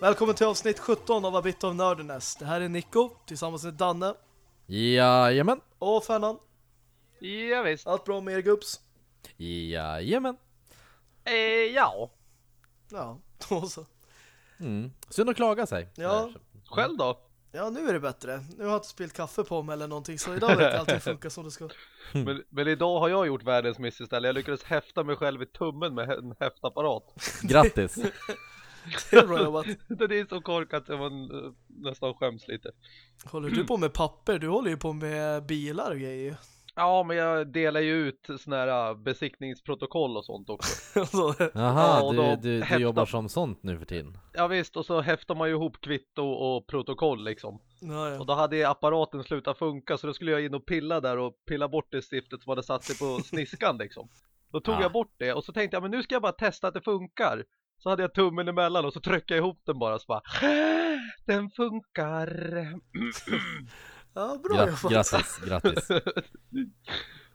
Välkommen till avsnitt 17 av A Bit of Nerdiness. Det här är Nico tillsammans med Danne Jajamän. och Fernan. Ja, visst. Allt bra med er gubbs? Jajamän. Eh, ja. Ja, då så. Mm. Synd att klaga sig. Ja. Själv då? Ja, nu är det bättre. Nu har jag inte spillt kaffe på mig eller någonting så idag verkar allting funka som det ska. Men, men idag har jag gjort världens miss istället. Jag lyckades häfta mig själv i tummen med en häftapparat. Grattis. Det är bra jobbat. Det är så korkat att man eh, nästan skäms lite. Håller du på med papper? Du håller ju på med bilar och grejer. Ja, men jag delar ju ut såna här besiktningsprotokoll och sånt också. Så, Jaha, Ja, och du, du, du häftar- jobbar som sånt nu för tiden. Ja visst, och så häftar man ju ihop kvitto och protokoll liksom. ja, Och ja. då hade apparaten slutat funka så då skulle jag in och pilla där och pilla bort det stiftet som hade satt sig på sniskan liksom. Då tog Ja. jag bort det och så tänkte jag men nu ska jag bara testa att det funkar. Så hade jag tummen emellan och så tryckte jag ihop den bara så bara Den funkar. ja bra Gra jobbat. grattis, grattis.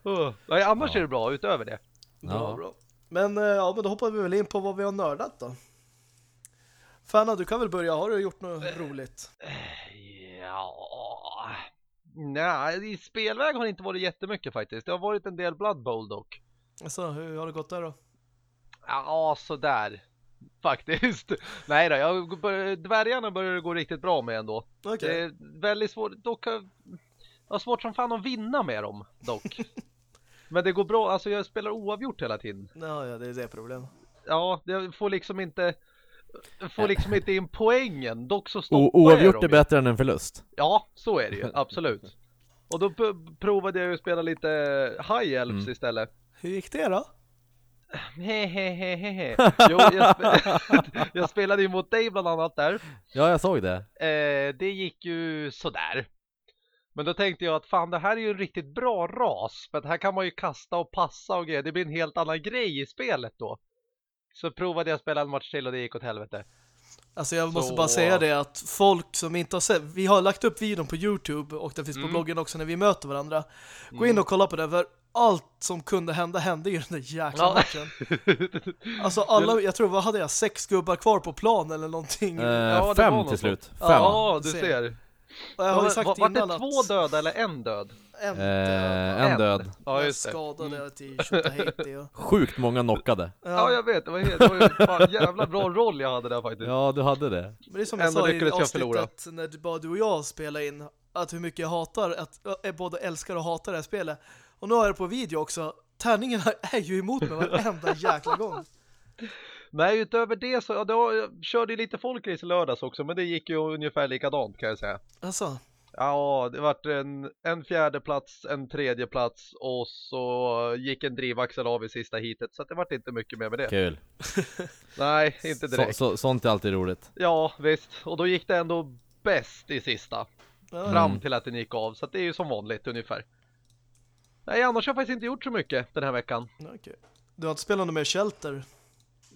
Oh. Nej, annars Ja. är det bra utöver det. Bra, Ja. bra. Men, eh, ja, men då hoppar vi väl in på vad vi har nördat då. Fanna, du kan väl börja. Har du gjort något roligt? Ja. Nej, i spelväg har det inte varit jättemycket faktiskt. Det har varit en del Blood Bowl dock. Alltså, hur har det gått där då? Ja, sådär. Faktiskt. Nej då, jag bör, dvärgarna börjar gå riktigt bra med ändå. Okej. Det är väldigt svårt, dock har jag har svårt som fan att vinna med dem dock. Men det går bra, alltså jag spelar oavgjort hela tiden. Ja, ja, det är det problemet. Ja, jag får liksom inte får liksom inte in poängen, dock så O stoppar oavgjort jag är bättre än en förlust. Ja, så är det ju, absolut. Och då provade jag ju att spela lite High Elves Mm. istället. Hur gick det då? Hehehehe. Jo, jag, spe jag spelade ju mot dig bland annat där. Ja, jag såg det. Eh, det gick ju sådär. Men då tänkte jag att fan det här är ju en riktigt bra ras. För att här kan man ju kasta och passa och grejer. Det blir en helt annan grej i spelet då. Så provade jag spela en match till och det gick åt helvete. Alltså jag måste Så- bara säga det att folk som inte har sett, vi har lagt upp videon på Youtube och den finns på Mm. bloggen också när vi möter varandra. Gå in och kolla på den för allt som kunde hända hände i den där jäkla Ja. matchen. Alltså alla, jag tror, vad hade jag? Sex gubbar kvar på plan eller någonting. Eh, det fem var till något slut. Ja. Fem. Ja, du ser. och jag har ju sagt var, var innan det att två döda eller en död? en, Eh, en En. död. Ja, jag just det. skadade till och... Sjukt många knockade. Ja, Ja, jag vet. Det var, helt, det var ju fan jävla bra roll jag hade där faktiskt. Ja, du hade det. men det är som jag Ändå sa i avsnittet när bara du och jag spelade in att hur mycket jag hatar, att jag både älskar och hatar det här spelet. Och nu har jag det på video också. Tärningarna är ju emot mig varenda jäkla gång. Nej, utöver det så, ja, då, jag körde ju lite folkrace i lördags också, men det gick ju ungefär likadant kan jag säga. Alltså, Ja, det vart en, en fjärde plats, en tredje plats och så gick en drivaxel av i sista hitet, så det vart inte mycket mer med det. Kul. Nej, inte Så, direkt. så, sånt är alltid roligt. Ja, visst. Och då gick det ändå bäst i sista, ja, fram Mm. till att den gick av, så att det är ju som vanligt ungefär. Nej, annars har jag faktiskt inte gjort så mycket den här veckan. okej. Du har inte spelat något mer Shelter?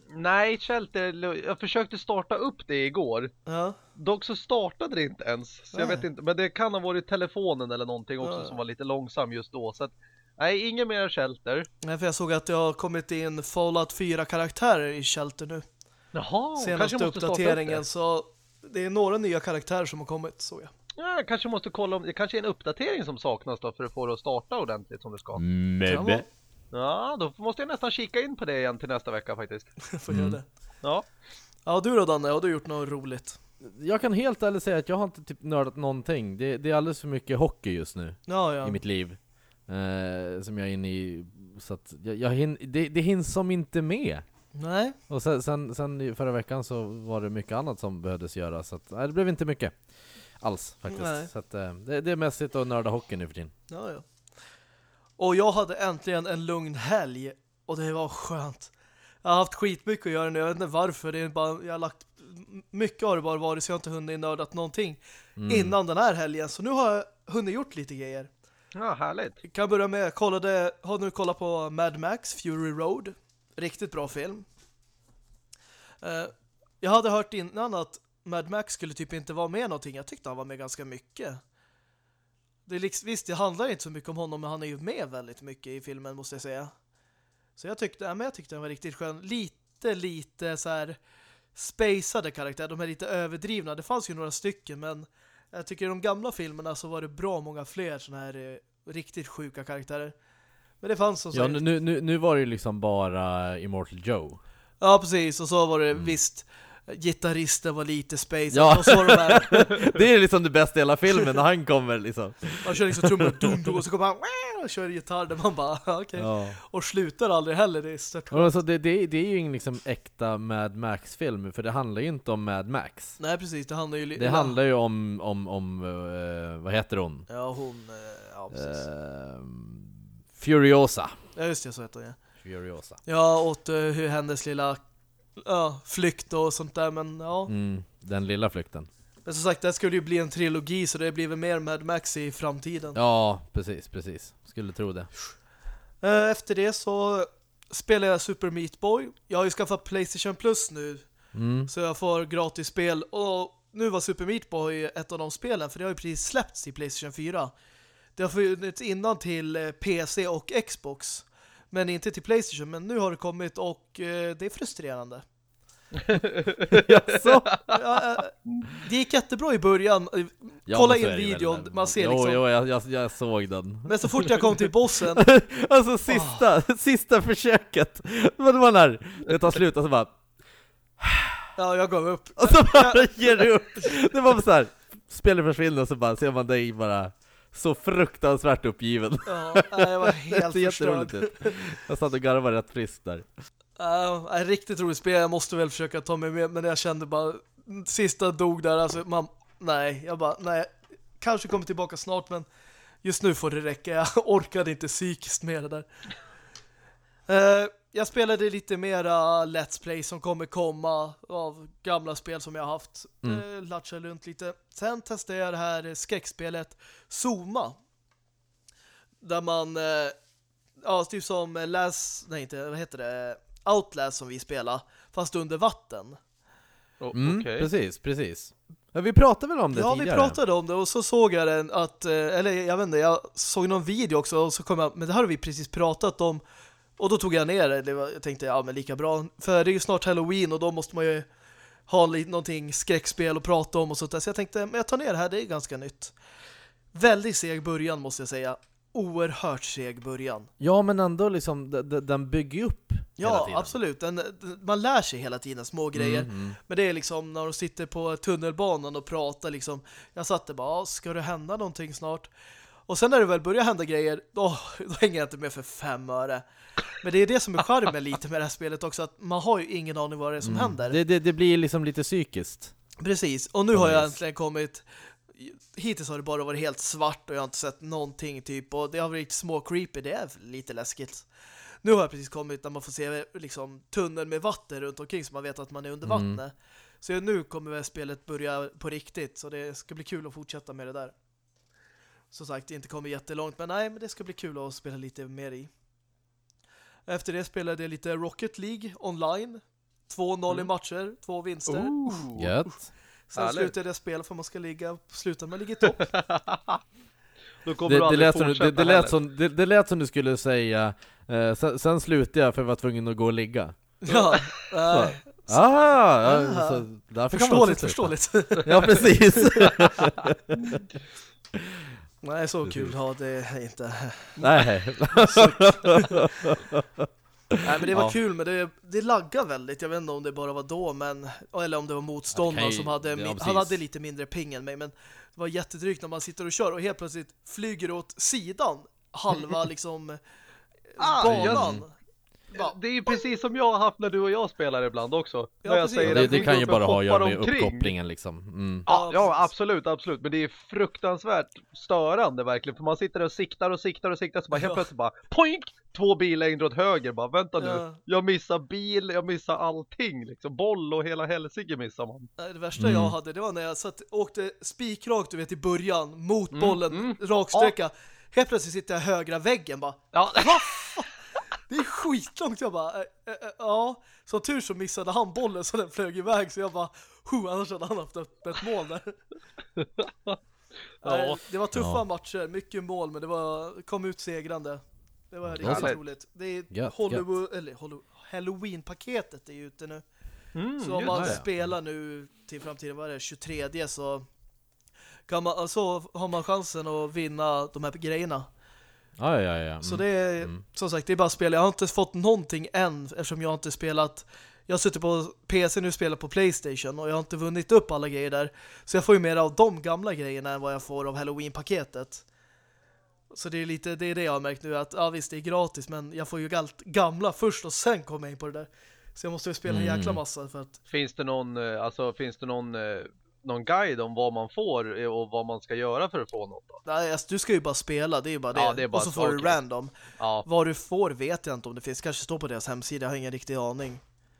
Nej, Shelter, jag försökte starta upp det igår. Ja, Dock så startade det inte ens. Så jag vet inte, men det kan ha varit telefonen eller någonting också Ja. som var lite långsam just då. Så att, nej, ingen mer Shelter. Nej, för jag såg att det har kommit in Fallout 4-karaktärer i Shelter nu. Jaha, Senaste upp uppdateringen, det. så det är några nya karaktärer som har kommit, så ja. Ja, jag kanske måste kolla om det kanske är en uppdatering som saknas då för att få det att starta ordentligt som det ska. Mebbe. Ja, då måste jag nästan kika in på det igen till nästa vecka faktiskt. Får Mm. göra det. Ja, Ja, du då Danne, har du gjort något roligt? Jag kan helt ärligt säga att jag har inte typ nördat någonting. Det, det är alldeles för mycket hockey just nu Ja, ja. i mitt liv. Eh, som jag är inne i. Så att jag, jag hin, det, det hinns som inte med. Nej, Och sen, sen, sen förra veckan så var det mycket annat som behövdes göras. Så att, nej, det blev inte mycket. Alls faktiskt. Nej. Så att, eh, det, det är mest sitta och nörda hockey nu för tiden. ja, ja. Och jag hade äntligen en lugn helg och det var skönt. Jag har haft skitmycket att göra nu, jag vet inte varför. Det är bara, jag har lagt mycket har det bara varit så jag har inte hunnit nördat någonting Mm. innan den här helgen. Så nu har jag hunnit gjort lite grejer. ja härligt. Jag kan börja med, jag kollade, har nu kollat på Mad Max Fury Road. Riktigt bra film. Eh, jag hade hört innan att Mad Max skulle typ inte vara med någonting. Jag tyckte han var med ganska mycket. Det är liksom, visst, det handlar inte så mycket om honom, men han är ju med väldigt mycket i filmen, måste jag säga. Så jag tyckte, ja, men jag tyckte den var riktigt skön. Lite, lite så här spacade karaktärer, de är lite överdrivna. Det fanns ju några stycken, men jag tycker i de gamla filmerna så var det bra många fler såna här eh, riktigt sjuka karaktärer. Men det fanns som Ja, nu, nu, nu var det ju liksom bara Immortal Joe. Ja, precis. Och så var det Mm. visst gitarristen var lite space. Ja. Och så var de här, Det är liksom det bästa i hela filmen när han kommer liksom. man kör liksom trummor dum, dum, och så kommer han och kör gitarr där man bara, okej. Ja. Och slutar aldrig heller, det är stört alltså, det, det, det är ju ingen liksom äkta Mad Max-film, för det handlar ju inte om Mad Max. Nej, precis. Det handlar ju... Det handlar ju om, om, om eh, vad heter hon? Ja, hon... eh, Ja, precis. Ehm, Furiosa. Ja, just det, så heter hon ja. Furiosa. Ja, åt uh, hur hennes lilla ja, flykt och sånt där, men ja. Mm, den lilla flykten. Men som sagt, det skulle ju bli en trilogi så det blir väl mer Mad Max i framtiden. Ja, precis, precis. Skulle tro det. Eh, Efter det så spelar jag Super Meat Boy. Jag har ju skaffat Playstation Plus nu, Mm. så jag får gratis spel. Och nu var Super Meat Boy ett av de spelen, för det har ju precis släppts i Playstation 4. Det har funnits innan till eh, PC och Xbox, men inte till Playstation. Men nu har det kommit och eh, det är frustrerande. Jaså? Ja, eh, det gick jättebra i början. Ja, Kolla så in videon, man ser jo, liksom- Jo, jag, jag, jag såg den. Men så fort jag kom till bossen, Alltså sista, sista försöket. Men det var när det tar slut och så bara, ja, jag gav upp. och så bara ger du upp. Det var så här, spelet försvinner och så bara ser man dig bara så fruktansvärt uppgiven. Ja, jag var helt förstörd. ut. Jag satt och garvade rätt friskt där. Ja, ett riktigt roligt spel. Jag måste väl försöka ta mig med, men jag kände bara sista dog där. Alltså, man, nej, jag bara, nej. Kanske kommer tillbaka snart, men just nu får det räcka. Jag orkade inte psykiskt med det där. Eh, jag spelade lite mera Let's Play som kommer komma av gamla spel som jag har haft. Mm. Uh, latcha runt lite. Sen testade jag det här skräckspelet Zoma. Där man, eh, ja, typ som Last, nej inte, vad heter det? Outlast som vi spelar, fast under vatten. Oh, Mm, Okej. Precis, precis. Ja, vi pratade väl om det Ja, tidigare? vi pratade om det och så såg jag den att, eh, eller jag vet inte, jag såg någon video också och så kom jag, men det här har vi precis pratat om och då tog jag ner det. var, jag tänkte, ja men lika bra. För det är ju snart Halloween och då måste man ju ha lite, någonting skräckspel att prata om och sånt där. Så jag tänkte, men jag tar ner det här, det är ganska nytt. Väldigt seg början måste jag säga. Oerhört seg början. Ja, men ändå liksom, den bygger upp Ja, absolut. Den, man lär sig hela tiden små grejer. Mm, mm. Men det är liksom när de sitter på tunnelbanan och pratar liksom. Jag satt där bara, "Ja, ska det hända någonting snart? Och sen när det väl börjar hända grejer, då, då hänger jag inte med för fem öre. Men det är det som är charmen lite med det här spelet också, att man har ju ingen aning vad det är som Mm. händer. Det, det, det blir liksom lite psykiskt. Precis, och nu På har jag äntligen kommit Hittills har det bara varit helt svart och jag har inte sett någonting typ Och det har varit små creepy, det är lite läskigt Nu har jag precis kommit där man får se liksom tunneln med vatten runt omkring Så man vet att man är under Mm. vattnet Så nu kommer väl spelet börja på riktigt Så det ska bli kul att fortsätta med det där Som sagt, inte kommer jättelångt Men nej, men det ska bli kul att spela lite mer i Efter det spelade jag lite Rocket League online 2-0 i Mm. matcher, två vinster Ooh. Gött. Sen Härligt. slutade jag spela för man ska ligga sluta med att ligga i topp. Det, det, lät som, det, det, lät heller. som, det, det lät som du skulle säga eh, sen, sen slutade jag för jag var tvungen att gå och ligga. ja, nej. Ah, ja, så därför kan man också förståeligt, sluta. förståligt. Ja, precis. nej, så Precis. kul har det inte. Nej. Nej, men det var Ja. kul, men det, det laggar väldigt. Jag vet inte om det bara var då, men eller om det var motståndaren som hade, ja, han hade lite mindre ping än mig, men det var jättedrygt när man sitter och kör och helt plötsligt flyger åt sidan halva liksom Ah, banan. Det är ju precis som jag har haft när du och jag spelar ibland också. Ja, när jag precis. säger det, att det vi kan ju bara ha att göra med omkring. uppkopplingen liksom. Mm. Ja, Ja, ja, absolut, absolut. Men det är fruktansvärt störande verkligen. För man sitter och siktar och siktar och siktar så bara helt Ja. plötsligt bara poink! Två billängder åt höger bara. Vänta nu. Ja. Jag missar bil, jag missar allting liksom. Boll och hela helsike missar man. Det värsta Mm. jag hade, det var när jag satt, åkte spikrakt, du vet, i början, mot Mm, bollen, mm. raksträcka. Helt plötsligt sitter jag högra väggen bara. Ja, Det är skitlångt. Jag bara, äh, äh, äh, ja. Som tur så missade han bollen så den flög iväg. Så jag bara, huh, annars hade han haft ett, ett mål där. Nej, det var tuffa Ja. matcher, mycket mål, men det var, kom ut segrande. Det var riktigt Härligt. roligt. Det är Gött, Hollywood, eller Hollywood, Halloween-paketet är ute nu. Mm, Så om man det. spelar nu till framtiden, vad är det, 23 så kan man, så har man chansen att vinna de här grejerna. Ja, ja, ja. Så Mm. det är, Mm. som sagt, det är bara spel. Jag har inte fått någonting än eftersom jag inte spelat jag suttit på PC nu och spelat på Playstation och jag har inte vunnit upp alla grejer där. Så jag får ju mer av de gamla grejerna än vad jag får av Halloween-paketet. Så det är lite det, är det jag har märkt nu att ja visst det är gratis men jag får ju allt gamla först och sen kommer jag in på det där. Så jag måste ju spela en Mm. jäkla massa för att Finns det någon, eh, alltså finns det någon, eh, någon guide om vad man får eh, och vad man ska göra för att få något då? nej, alltså, du ska ju bara spela, det är ju bara det. Ja, det är bara och så får du random. Ja, Vad du får vet jag inte om det finns. Kanske står på deras hemsida, jag har ingen riktig aning.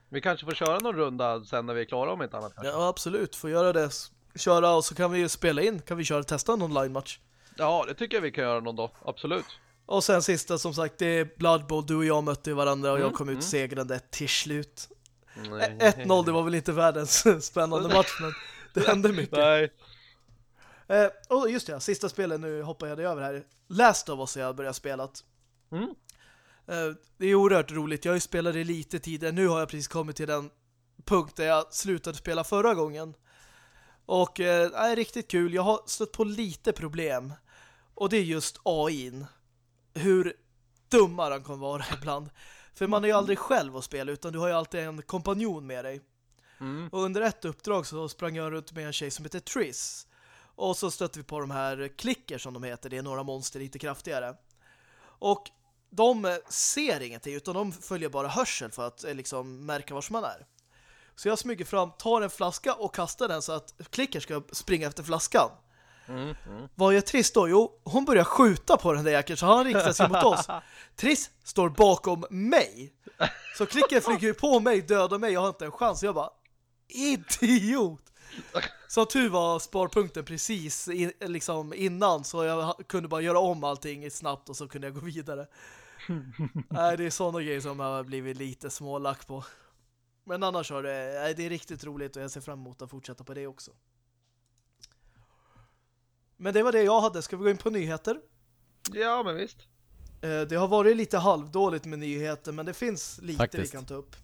vi kanske får köra någon runda sen när vi är klara om inte annat kanske. Ja, absolut. Får göra det. Köra och så kan vi ju spela in. Kan vi köra testa en online-match. Ja, det tycker jag vi kan göra någon dag, absolut. Och sen sista som sagt, det är Blood Bowl. Du och jag mötte varandra och jag Mm, kom ut mm. segrande till slut. Mm. Ä- 1-0, det var väl inte världens spännande match, men det hände mycket. Nej. Eh, och just det, sista spelet nu hoppar jag över här. Last of Us har jag börjat spela. Mm. Eh, det är oerhört roligt. Jag har ju spelat det lite tidigare. Nu har jag precis kommit till den punkt där jag slutade spela förra gången. Och eh, är riktigt kul. Jag har stött på lite problem. Och det är just AI'n. Hur dumma den kan vara ibland. För man är ju aldrig själv att spela utan du har ju alltid en kompanjon med dig. Mm. Och under ett uppdrag så sprang jag runt med en tjej som heter Triss. Och så stötte vi på de här klicker som de heter. Det är några monster lite kraftigare. Och de ser ingenting utan de följer bara hörsel för att eh, liksom märka var man är. Så jag smyger fram, tar en flaska och kastar den så att klicker ska springa efter flaskan. Mm. Mm. Vad gör Triss då? Jo, hon börjar skjuta på den där jäkeln så han riktar sig mot oss. Triss står bakom mig. Så klicken flyger på mig, dödar mig, jag har inte en chans. Jag bara, idiot! Så tur var sparpunkten precis in, liksom innan så jag kunde bara göra om allting snabbt och så kunde jag gå vidare. Nej, det är sådana grejer som jag har blivit lite smålack på. Men annars har det, nej, det är riktigt roligt och jag ser fram emot att fortsätta på det också. Men det var det jag hade. Ska vi gå in på nyheter? Ja, men visst. Eh, Det har varit lite halvdåligt med nyheter men det finns lite Faktiskt. vi kan ta upp.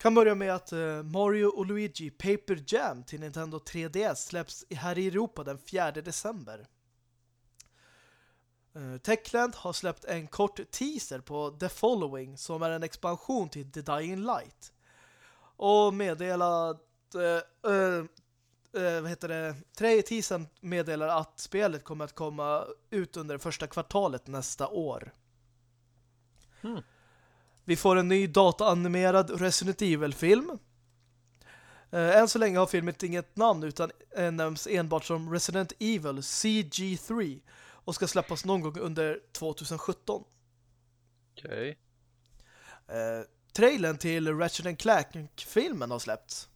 Kan börja med att eh, Mario och Luigi Paper Jam till Nintendo 3DS släpps här i Europa den 4 december. Eh, Techland har släppt en kort teaser på The Following som är en expansion till The Dying Light. Och meddelat äh, äh, vad heter det? Tre teasern meddelar att spelet kommer att komma ut under det första kvartalet nästa år. Hmm. Vi får en ny dataanimerad Resident Evil-film. Eh, än så länge har filmen inget namn utan eh, nämns enbart som Resident Evil CG3 och ska släppas någon gång under 2017. Okej. Eh, trailern till Ratchet Clank-filmen har släppts.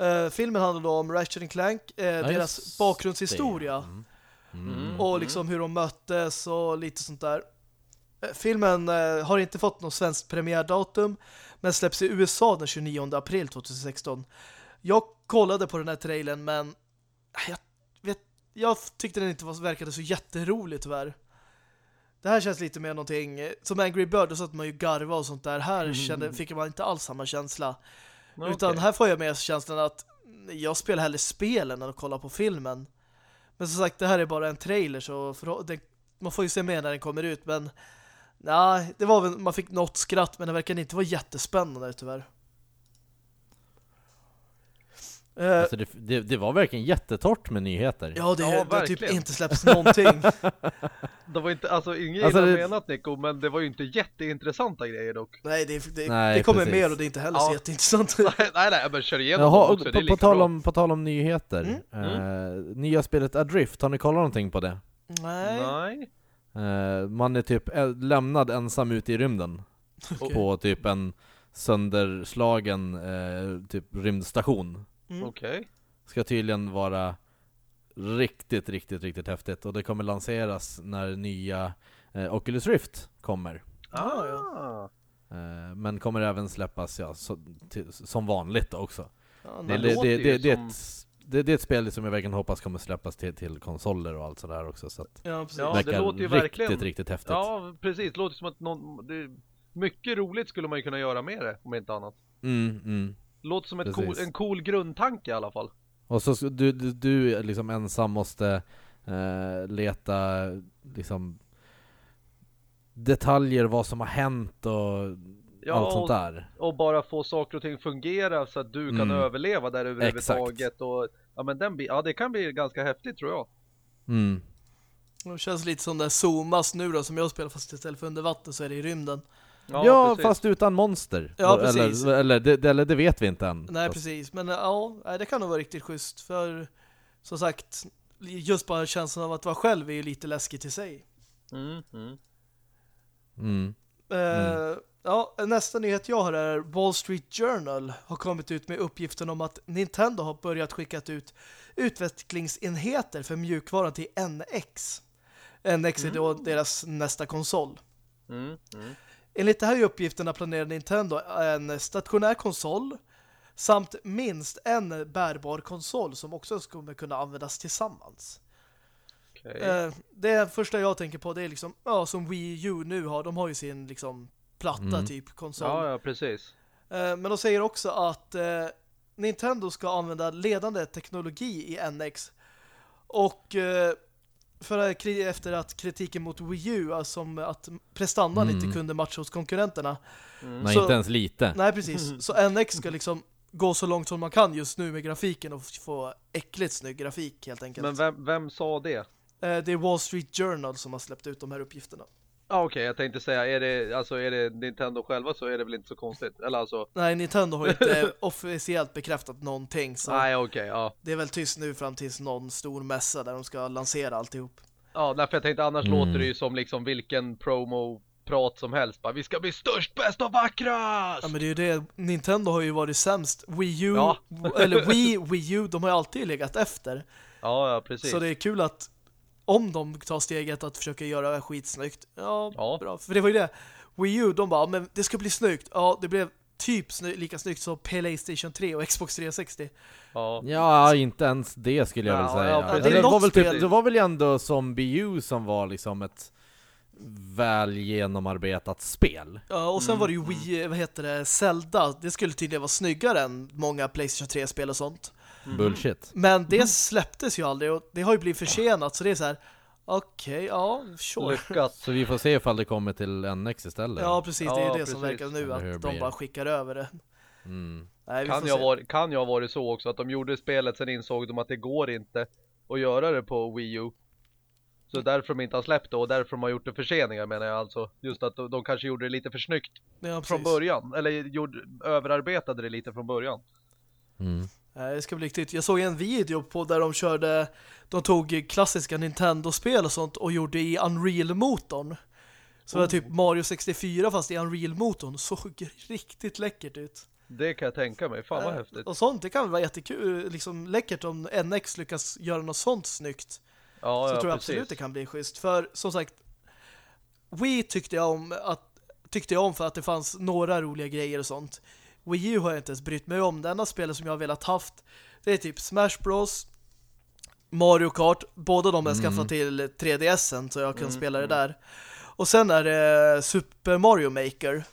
Eh, filmen handlar då om Ratchet Clank, eh, deras bakgrundshistoria. Mm. Mm. och liksom hur de möttes och lite sånt där. Eh, Filmen eh, har inte fått något svenskt premiärdatum men släpps i USA den 29 april 2016. Jag kollade på den här trailern men eh, jag, vet, jag tyckte den inte var, verkade så jätterolig tyvärr. Det här känns lite mer någonting som Angry Bird, då satt man ju garva och sånt där. Här kände, fick man inte alls samma känsla. Utan Okej. här får jag med känslan att jag spelar hellre spelen än att kolla på filmen. Men som sagt, det här är bara en trailer så för, det, man får ju se mer när den kommer ut. Men nej, det var väl, man fick något skratt men det verkar inte vara jättespännande tyvärr. Eh, Alltså det, det, det var verkligen jättetort med nyheter. ja, det, Ja, det har typ inte släppts någonting. Det var inte, alltså inget Alltså, det- menat Nico, men det var ju inte jätteintressanta grejer dock. nej, det, det, Nej, det kommer precis. mer och det är inte heller så Ja. jätteintressant. nej, nej, nej, men kör igenom Jaha, också, på, på, tal om, på tal om nyheter. Mm, Eh, nya spelet Adrift, har ni kollat någonting på det? nej. Nej. Eh, man är typ lämnad ensam ute i rymden. Okej. På typ en sönderslagen eh, typ rymdstation. Mm. Okej. Ska tydligen vara riktigt, riktigt, riktigt häftigt. Och det kommer lanseras när nya eh, Oculus Rift kommer. Ah, ja. Ah. Eh, men kommer även släppas ja, så, till, som vanligt också. Ja, Det, det, låter det, ju det, det, är som- ett, det, det är ett spel som jag verkligen hoppas kommer släppas till, till konsoler och allt sådär också. Så att Ja, precis. Ja, det låter ju riktigt, verkligen- riktigt häftigt. Ja, precis. Det låter som att någon... Det, mycket roligt skulle man ju kunna göra med det, om inte annat. Mm, mm. Låter som ett cool, en cool grundtanke i alla fall. Och så du, du, du liksom ensam måste eh, leta liksom detaljer, vad som har hänt och Ja, allt sånt där. och bara få saker och ting fungera så att du kan Mm. överleva där överhuvudtaget och ja men den ja det kan bli ganska häftigt tror jag. Mm. Det känns lite som det Zoomas nu då som jag spelar fast istället för under vatten så är det i rymden. Ja, precis. fast utan monster. Ja, eller, precis. Eller, det, det- eller det vet vi inte än. Nej, Fast- precis. Men ja, det kan nog vara riktigt schysst. För som sagt, just bara känslan av att vara själv är ju lite läskigt i sig. Mm, mm. Mm. Eh, ja, nästa nyhet jag har är Wall Street Journal har kommit ut med uppgiften om att Nintendo har börjat skicka ut utvecklingsenheter för mjukvaran till NX. NX är då deras nästa konsol. Mm, mm. Enligt det här uppgifterna planerar Nintendo en stationär konsol samt minst en bärbar konsol som också skulle kunna användas tillsammans. Okej. Eh, det första jag tänker på det är liksom, ja som Wii U nu har, de har ju sin liksom platta Mm. typ konsol. Ja, ja, precis. Eh, men de säger också att eh, Nintendo ska använda ledande teknologi i NX och eh, för att, efter att kritiken mot Wii U alltså som att prestandan Mm. inte kunde matcha hos konkurrenterna Mm. Nej, Så- inte ens lite. Nej, precis. Så NX ska liksom gå så långt som man kan just nu med grafiken och få äckligt snygg grafik helt enkelt. Men vem, vem sa det? Det är Wall Street Journal som har släppt ut de här uppgifterna. Ja okej, jag tänkte säga, är det, alltså, är det Nintendo själva så är det väl inte så konstigt? Eller alltså, Nej, Nintendo har inte officiellt bekräftat någonting så nej okej, ja. det är väl tyst nu fram tills någon stor mässa där de ska lansera alltihop. Ja, därför jag tänkte annars Mm. låter det ju som liksom vilken promo-prat som helst. Bara, vi ska bli störst, bäst och vackrast! Ja, men det är ju det. Nintendo har ju varit sämst. Wii U, Ja. eller Wii, Wii U, de har ju alltid legat efter. Ja, ja, precis. Så det är kul att om de tar steget att försöka göra det skitsnyggt. Ja, Ja. bra. För det var ju det. Wii U, de bara, men det ska bli snyggt. Ja, det blev typ sny lika snyggt som PlayStation 3 och Xbox 360. Ja. Ja, inte ens det skulle jag Ja, väl säga. ja, det. Det var väl typ, det var väl ändå som BU som var liksom ett väl genomarbetat spel. Ja, och sen Mm, var det ju Wii, vad heter det, Zelda. Det skulle tydligen vara snyggare än många PlayStation 3-spel och sånt. Mm. Bullshit. Men det släpptes ju aldrig och det har ju blivit försenat så det är så här. Okej, ja, sure. Lyckat. Så vi får se ifall det kommer till NX istället. Ja, precis. Det är ju Ja, det som precis. verkar nu, att de bara skickar över det. Mm. Nej, Kan jag, var, kan jag ha varit så också att de gjorde spelet sen insåg de att det går inte att göra det på Wii U. Så därför de inte har släppt det och därför de har gjort det förseningar menar jag alltså. Just att de, de kanske gjorde det lite för snyggt Ja, från början. Eller gjorde, överarbetade det lite från början. Mm. Nej, det ska bli riktigt. Jag såg en video på där de körde, de tog klassiska Nintendo-spel och sånt och gjorde i Unreal-motorn. Så det var Oh. typ Mario 64 fast i Unreal-motorn. Såg riktigt läckert ut. Det kan jag tänka mig. Fan vad Eh, häftigt. Och sånt, det kan väl vara jättekul, liksom läckert om NX lyckas göra något sånt snyggt. Ja, så ja, tror jag precis. absolut det kan bli schysst. För som sagt, Wii tyckte jag om att tyckte jag om för att det fanns några roliga grejer och sånt. Wii U har jag inte ens brytt mig om. Det enda spelet som jag har velat haft det är typ Smash Bros, Mario Kart. Båda de har jag Mm. skaffat till 3DSen så jag kan Mm, spela det mm. där. Och sen är det Super Mario Maker.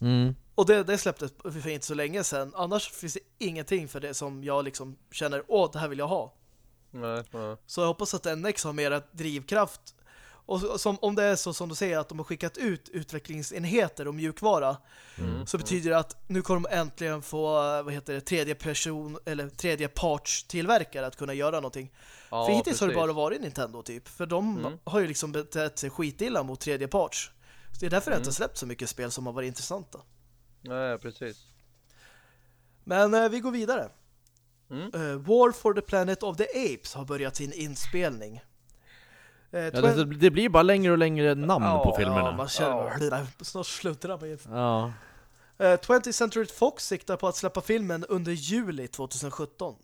Mm. Och det, det släpptes för inte så länge sedan. Annars finns det ingenting för det som jag liksom känner, åh, det här vill jag ha. Nej, nej. Så jag hoppas att NX har mera drivkraft. Och som, om det är så som du säger att de har skickat ut utvecklingsenheter och mjukvara Mm. så betyder det att nu kommer de äntligen få vad heter det, tredje person eller tredje parts tillverkare att kunna göra någonting. Ja, För hittills har det precis. bara varit Nintendo typ. För de Mm. har ju liksom betett sig skitilla mot tredje parts. Så det är därför det Mm. inte släppt så mycket spel som har varit intressanta. Nej, precis. Men eh, vi går vidare. Mm. Eh, War for the Planet of the Apes har börjat sin inspelning. Eh, Ja, det, det blir bara längre och längre namn Ja, på Ja, filmerna. man känner bara, snart slutar det. med- Ja. Eh, 20th Century Fox siktar på att släppa filmen under juli 2017.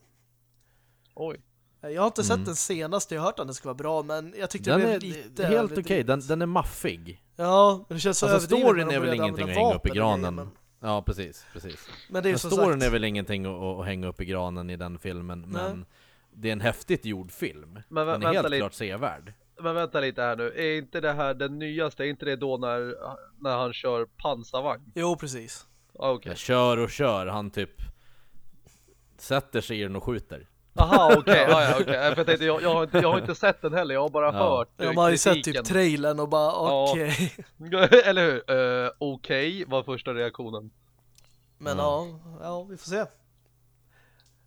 Oj. Eh, Jag har inte Mm. sett den senaste, jag har hört att den ska vara bra, men jag tyckte Den det är blev lite helt okej, den, den är maffig. Ja, men det känns så Alltså storyn är väl ingenting att hänga upp i granen. Men, Ja, precis, precis. men det är Men som storyn sagt, är väl ingenting att, att hänga upp i granen i den filmen, men det är en häftigt gjord film. Men den är helt lite. klart sevärd. Men vänta lite här nu. Är inte det här den nyaste? Är inte det då när, när han kör pansarvagn? Jo, precis. Ah, Okej. Jag kör och kör, han typ sätter sig i den och skjuter. Aha, okej. Ja, ja, okej. För jag, tänkte, jag, jag, har inte, jag har inte sett den heller, jag har bara Ja. hört Ja, man har ju sett typ trailern och bara Ja. okej. Eller hur? Uh, okej var första reaktionen. Men Ja. ja, ja, vi får se.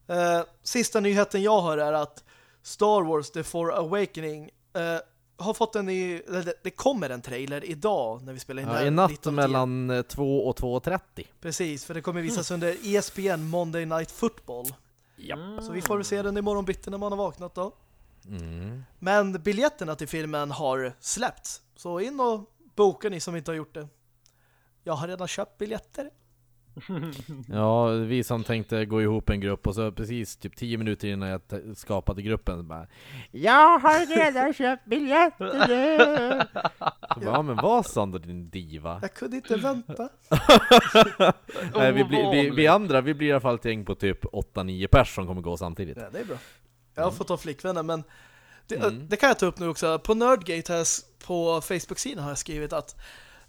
Eh, sista nyheten jag har är att Star Wars The For Awakening eh, har fått en eller det, kommer en trailer idag när vi spelar in Ja, här I natt 19.10. mellan eh, 2 och 2.30. Precis, för det kommer visas under E ESPN Monday Night Football. Japp. Så vi får se den imorgon bitti när man har vaknat då. Mm. Men biljetterna till filmen har släppts. Så in och boka ni som inte har gjort det. Jag har redan köpt biljetter. Ja, vi som tänkte gå ihop en grupp och så precis typ 10 minuter innan jag skapade gruppen bara Jag har redan köpt biljetter! Så bara, ja men vad Sandra din diva? Jag kunde inte vänta. Nej, vi, blir, vi, vi andra, vi blir i alla fall ett gäng på typ 8-9 pers som kommer gå samtidigt. Ja, det är bra. Jag har fått ta flickvänner, men det, Mm. det kan jag ta upp nu också. På Nerdgate här på Facebook-sidan har jag skrivit att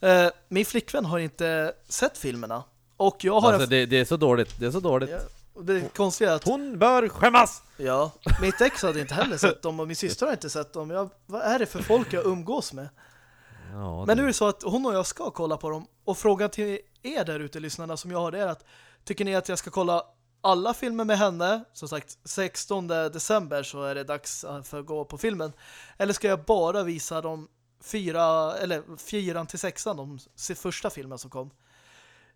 eh, min flickvän har inte sett filmerna. Och jag har Alltså en... det, det är så dåligt, det är så dåligt. Ja, det är att Hon bör skämmas! ja, mitt ex hade inte heller sett dem och min syster har inte sett dem. Jag, vad är det för folk jag umgås med? Ja, Men nu är det så att hon och jag ska kolla på dem. Och frågan till er där ute, lyssnarna, som jag har, det är att tycker ni att jag ska kolla alla filmer med henne? Som sagt, 16 december så är det dags för att gå på filmen. Eller ska jag bara visa de fyra, eller fyran till sexan, de första filmen som kom?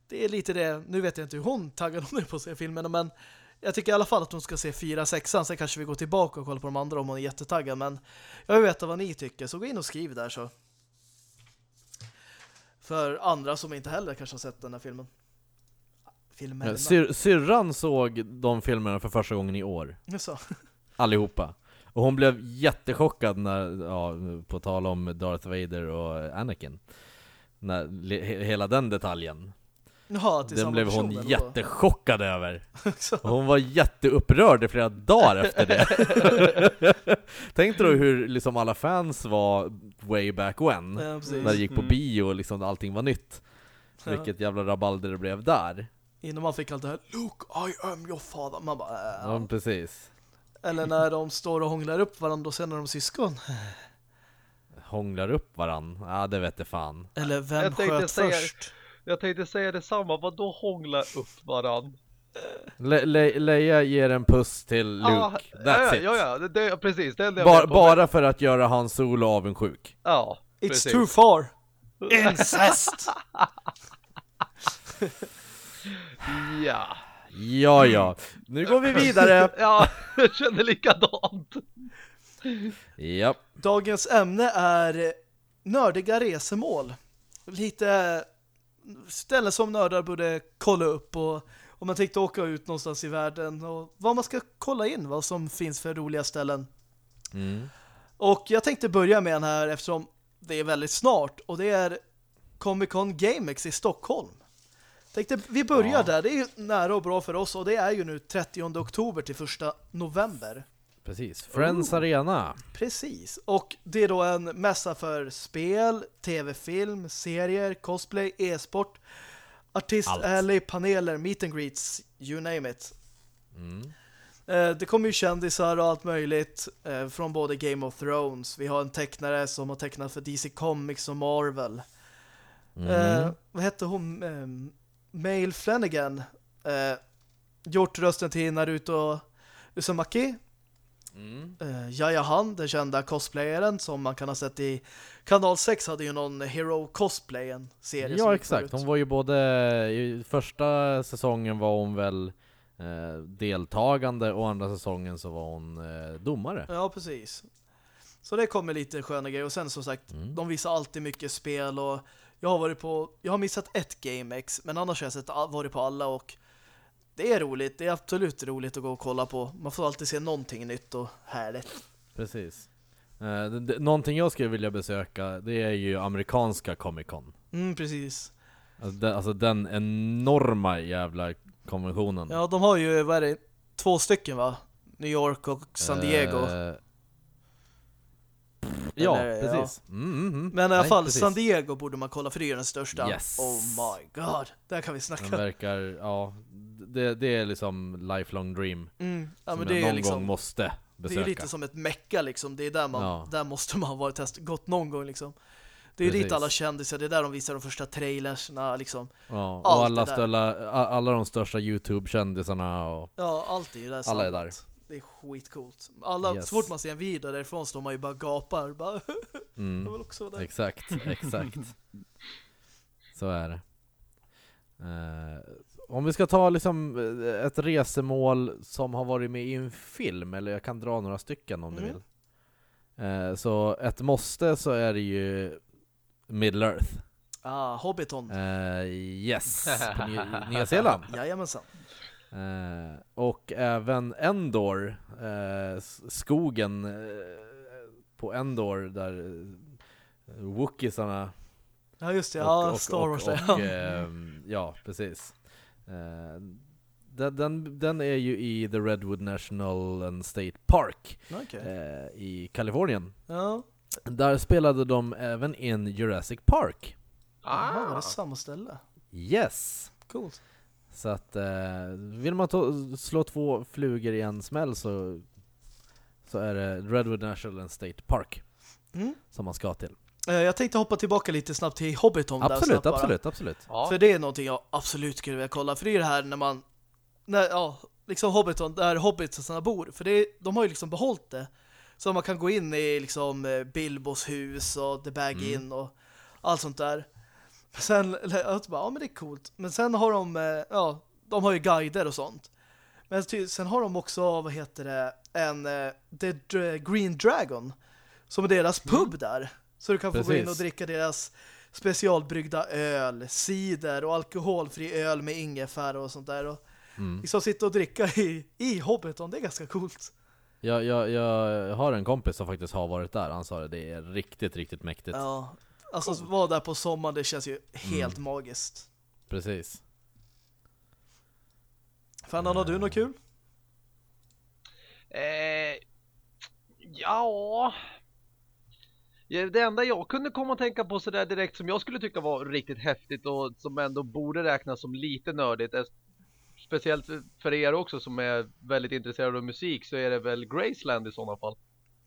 Det är lite det, nu vet jag inte hur hon taggar hon är på att se filmerna, men jag tycker i alla fall att hon ska se fyra, sexan, sen kanske vi går tillbaka och kollar på de andra om hon är jättetaggad, men jag veta vad ni tycker, så gå in och skriv där så för andra som inte heller kanske har sett den här filmen. Filmen. Ja, syr, syrran såg de filmerna för första gången i år. Så. Allihopa. Och hon blev jättechockad när, ja, på tal om Darth Vader och Anakin. När, he, hela den detaljen. Till Den samma blev person, hon eller jättechockad över. vad? Så. Och hon var jätteupprörd i flera dagar efter det. Tänk dig då hur liksom alla fans var way back when. Ja, precis. När det gick på Mm. bio och liksom allting var nytt. Ja. Vilket jävla rabalder det blev där. Innan man fick allt det här Luke, I am your father. Man bara, äh, Ja, precis. Eller när de står och hånglar upp varandra och sen är de syskon. Hånglar upp varann. Ja, det vet jag fan. Eller vem Jag tänkte sköt säga- först? Jag tänkte säga detsamma, vad då hångla upp varann? Le Le Leia ger en puss till Luke. Ah, That's ja, it. Ja, ja, det, det, precis. Det jag Ba bara för att göra Han Solo avundsjuk. Ja, It's precis. too far. Incest. Ja. Ja, ja. Nu går vi vidare. Ja, jag känner likadant. Japp. Dagens ämne är nördiga resemål. Lite ställen som nördar borde kolla upp och om man tänkte åka ut någonstans i världen och vad man ska kolla in, vad som finns för roliga ställen. Mm. Och jag tänkte börja med den här eftersom det är väldigt snart och det är Comic Con GameX i Stockholm. Tänkte vi börjar Ja. där, det är ju nära och bra för oss och det är ju nu 30 oktober till 1 november. Precis. Friends Arena. Precis. Och det är då en mässa för spel, tv-film, serier, cosplay, e-sport, artist alley, paneler, meet and greets, you name it. Mm. Eh, det kommer ju kändisar och allt möjligt eh, från både Game of Thrones. Vi har en tecknare som har tecknat för DC Comics och Marvel. Mm. Eh, vad hette hon? Eh, Mail Flanagan. Eh, gjort rösten till Naruto Uzumaki. Mm. Uh, Jaja Han, den kända cosplayeren som man kan ha sett i Kanal 6 hade ju någon Hero Cosplay, en serie Ja, exakt. Hon var ju både... I första säsongen var hon väl eh, deltagande och andra säsongen så var hon eh, domare. Ja, precis. Så det kommer lite sköna grejer. Och sen som sagt, Mm. de visar alltid mycket spel och jag har varit på, jag har missat ett GameX, men annars har jag sett, varit på alla och det är roligt. Det är absolut roligt att gå och kolla på. Man får alltid se någonting nytt och härligt. Precis. Eh, det- någonting jag skulle vilja besöka, det är ju amerikanska Comic Con. Mm, precis. Alltså den, alltså den enorma jävla konventionen. Ja, de har ju, vad är det, två stycken va? New York och San Diego. Eh, Ja, Eller, ja. precis. Mm, mm, mm. Men i alla fall, precis. San Diego borde man kolla för det är den största. Yes. Oh my god, där kan vi Den snacka. verkar, ja, det, det är liksom lifelong dream. Mm. Ja, som jag det någon är gång liksom, måste det besöka. är lite som ett mecka liksom. Det är där man, Ja. där måste man ha varit test, gått någon gång liksom. Det är Precis. dit alla kändisar, det är där de visar de första trailersna liksom. Ja, Allt och alla, det där. ställa, a- alla de största Youtube-kändisarna och Ja, allt är ju där alla är samlat. där. Det är skitcoolt. Alla, Yes. Så fort man ser en video därifrån står man ju bara gapar. Bara, jag Mm. vill också vara där. Exakt, exakt. Så är det. Eh, om vi ska ta liksom eh, ett resemål som har varit med i en film, eller jag kan dra några stycken om du Mm. vill. Eh, så ett måste så är det ju Middle Earth. Ah, Hobbiton. Eh, yes, på Ny Nya Zeeland. Jajamensan. Eh, och även Endor, eh, skogen eh, på Endor där eh, Wookiesarna Ja just det, och, ja, och, Star Wars och, och, ehm, ja, precis. Eh, den, den, den är ju i The Redwood National and State Park Okej. eh, i Kalifornien. Ja, Där spelade de även in Jurassic Park. Var Ah. det samma ställe? Yes! Coolt. Så att eh, vill man ta, slå två flugor i en smäll så, så är det Redwood National and State Park Mm. som man ska till. Eh, Jag tänkte hoppa tillbaka lite snabbt till Hobbiton där Absolut, snabbt bara. absolut, absolut. Ja. För det är någonting jag absolut skulle vilja kolla. För det är det här när man, när, ja, liksom Hobbiton, där hobbitsarna bor. För det, de har ju liksom behållit det. Så man kan gå in i liksom eh, Bilbos hus och The Bag-In och allt sånt där. Sen, jag bara, ja men det är coolt. Men sen har de, eh, ja, de har ju guider och sånt. Men sen har de också, vad heter det, en The Green Dragon. Som är deras pub där. Så du kan få gå in Precis. och dricka deras specialbryggda öl, cider och alkoholfri öl med ingefära och sånt där. Och Mm. liksom sitta och dricka i, i Hobbiton, det är ganska coolt. Jag, jag, jag har en kompis som faktiskt har varit där, han sa det, det är riktigt, riktigt mäktigt. Ja, alltså att vara där på sommaren, det känns ju helt magiskt. Precis. Fan, har du något kul? Eh, ja. Ja, Det enda jag kunde komma att tänka på sådär direkt som jag skulle tycka var riktigt häftigt och som ändå borde räknas som lite nördigt. Speciellt för er också som är väldigt intresserade av musik så är det väl Graceland i sådana fall.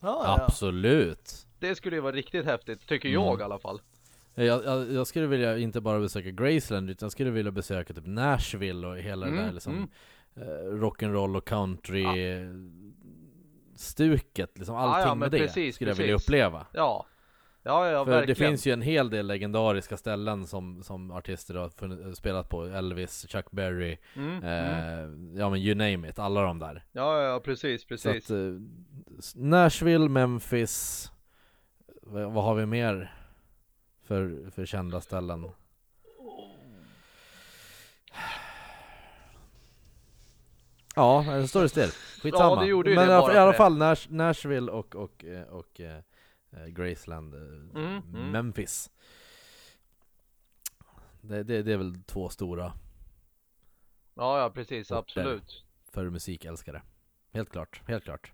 Ja, ja. Absolut! Det skulle ju vara riktigt häftigt, tycker Mm. jag i alla fall. Jag, jag, jag skulle vilja inte bara besöka Graceland utan jag skulle vilja besöka typ Nashville och hela det Mm, där liksom mm. eh, rock'n'roll och country stuket, liksom allting ja, men med det precis, skulle jag vilja precis. uppleva. Ja. Ja, ja, För verkligen. det finns ju en hel del legendariska ställen som, som artister har funn- spelat på, Elvis, Chuck Berry, Mm, mm. eh, ja men you name it, alla de där. Ja, ja, precis, Så precis. att, eh, Nashville, Memphis, vad, vad har vi mer för, för kända ställen? Ja, det står det still. Skitsamma. Ja, det gjorde ju Men det i alla- i alla fall Nash, Nashville och, och, eh, och, eh, eh, Graceland, eh, Mm, mm. Memphis. Det, det, det är väl två stora Ja, ja, precis, Och absolut. för musikälskare. Helt klart, helt klart.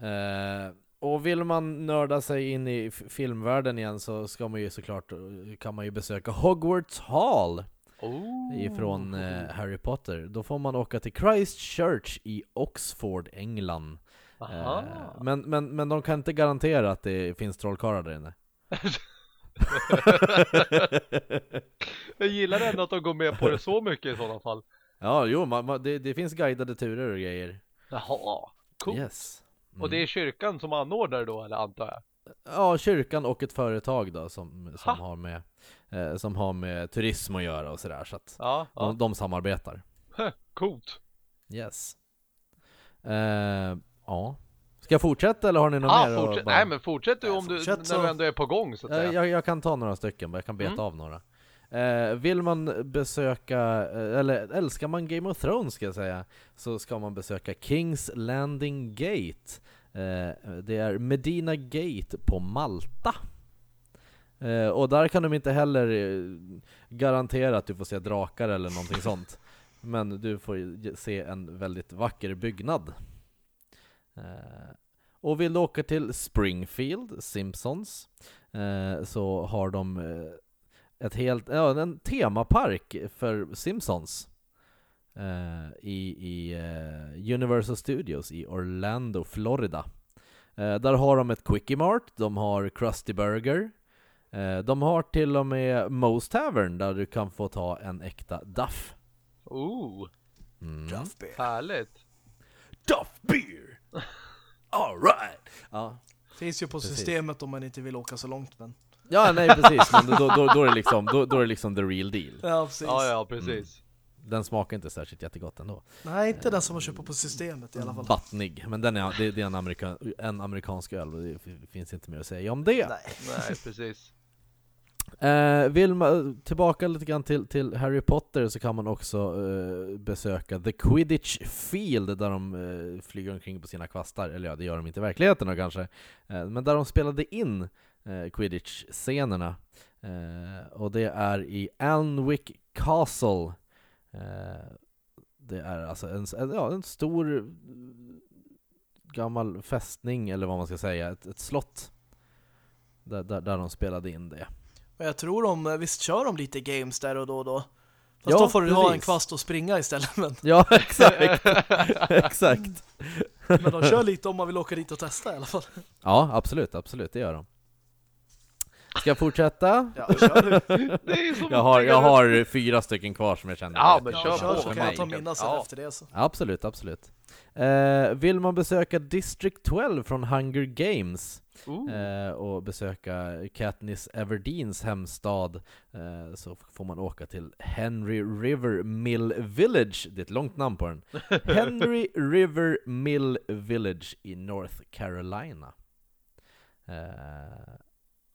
Eh, och vill man nörda sig in i filmvärlden igen så ska man ju såklart, kan man ju besöka Hogwarts Hall Oh. ifrån eh, Harry Potter. Då får man åka till Christchurch i Oxford, England. Eh, men, men, men de kan inte garantera att det finns trollkarlar där inne. Jag gillar ändå att de går med på det så mycket i sådana fall. ja, jo, man, man, det, det finns guidade turer och grejer. Jaha, coolt. Yes. Och det är kyrkan som anordnar då, eller antar jag? Ja, kyrkan och ett företag då som, som, Ha. har, med, eh, som har med turism att göra och sådär, så att Ja, ja. de, de samarbetar. Heh, Coolt. Yes. Eh, ja. Ska jag fortsätta eller har ni något Ah, mer? fortsätt. bara- Nej, men fortsätt du om du, fortsätt när så. du ändå är på gång så att säga. jag, jag kan ta några stycken, bara jag kan beta Mm. av några. Eh, vill man besöka, eh, eller älskar man Game of Thrones ska jag säga, så ska man besöka Kings Landing Gate. Eh, det är Medina Gate på Malta. Eh, och där kan de inte heller eh, garantera att du får se drakar eller någonting sånt. Men du får se en väldigt vacker byggnad. Och vill du åka till Springfield, Simpsons, så har de ett helt, ja, en temapark för Simpsons eh, i, i eh, Universal Studios i Orlando, Florida. Eh, där har de ett Quickie Mart, de har Krusty Burger, eh, de har till och med Moe's Tavern där du kan få ta en äkta Duff. Oh, Mm. Duff beer. härligt. Duff Beer! Alright! Ja. Finns ju på Precis. systemet om man inte vill åka så långt men... ja, nej precis, men då, då, då, är det liksom, då, då är det liksom the real deal. Ja, precis. Ja, ja, precis. Den smakar inte särskilt jättegott ändå. Nej, inte den som man köper på systemet i alla fall. Vattnig, men den är, det, det är en, amerika, en amerikansk öl och det finns inte mer att säga om det. Nej. Nej, precis. Eh, vill man tillbaka lite grann till, till Harry Potter så kan man också eh, besöka The Quidditch Field där de eh, flyger omkring på sina kvastar, eller ja, det gör de inte i verkligheten då kanske, eh, men där de spelade in eh, Quidditch-scenerna. Eh, och det är i Alnwick Castle. Eh, det är alltså en, en, ja, en stor gammal fästning, eller vad man ska säga, ett, ett slott. Där, där, där de spelade in det. Och jag tror de, visst kör de lite games där och då och då. Fast Ja, då får du ha en precis. kvast och springa istället. Men, Ja, exakt. exakt. men de kör lite om man vill åka dit och testa i alla fall. Ja, absolut, absolut, det gör de. Ska jag fortsätta? Ja, kör du. Det är ju som Jag har, jag har fyra stycken kvar som jag känner Ja, men Ja, kör på så kan jag ta mina sen Ja. efter det. Så. Absolut, absolut. Eh, vill man besöka District 12 från Hunger Games eh, och besöka Katniss Everdeens hemstad eh, så får man åka till Henry River Mill Village, det är ett långt namn på den. Henry River Mill Village i North Carolina.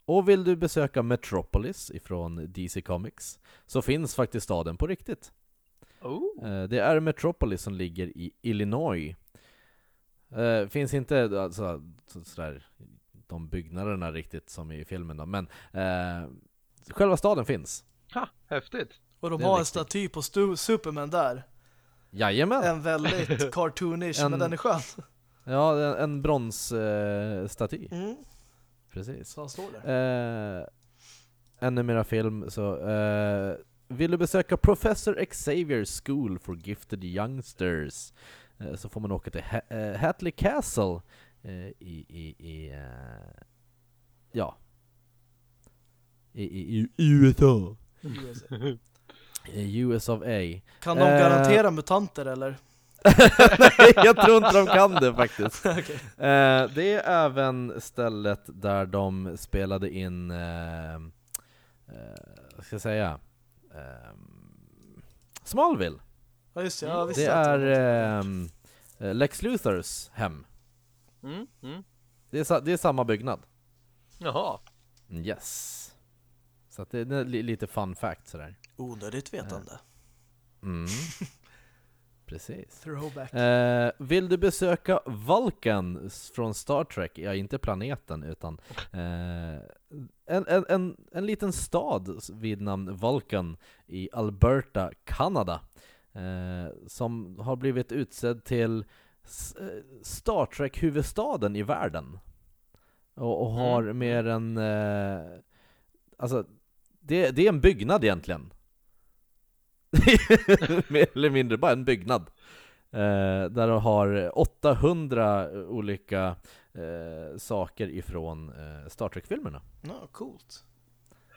Och vill du besöka Metropolis ifrån DC Comics så finns faktiskt staden på riktigt. Oh. Eh, Det är Metropolis som ligger i Illinois. Eh, finns inte alltså, så, sådär, de byggnaderna riktigt som i filmen då, men eh, själva staden finns. Ha, häftigt. Och de har en riktigt. staty på Superman där. Jajamän! En väldigt cartoonish, En- men den är skön. Ja, en, en bronsstaty. Eh, staty. Mm, Precis. så han står där. Eh, ännu mera film, så eh, vill du besöka Professor Xavier School for Gifted Youngsters eh, så får man åka till ha- eh, Hatley Castle eh, i, i, i eh, ja i, i, i USA i US of A Kan de garantera mutanter eller? Nej, jag tror inte de kan det faktiskt Okej. Eh, det är även stället där de spelade in, eh, eh, vad ska jag säga, eh, Smallville. Ja just det, jag visste Det är ehm, eh, Lex Luthers hem. Mm, mm. Det är, det är samma byggnad. Jaha. Yes. Så det är li- lite fun fact sådär. Onödigt vetande. Mm. Precis. Throwback. Eh, vill du besöka Vulcan från Star Trek? Ja, inte planeten utan eh, en, en, en, en liten stad vid namn Vulcan i Alberta, Kanada eh, som har blivit utsedd till eh, Star Trek-huvudstaden i världen och, och har Mm. mer än eh, alltså det, det är en byggnad egentligen mer eller mindre bara en byggnad eh, där de har 800 olika eh, saker ifrån eh, Star Trek-filmerna. Ja, coolt.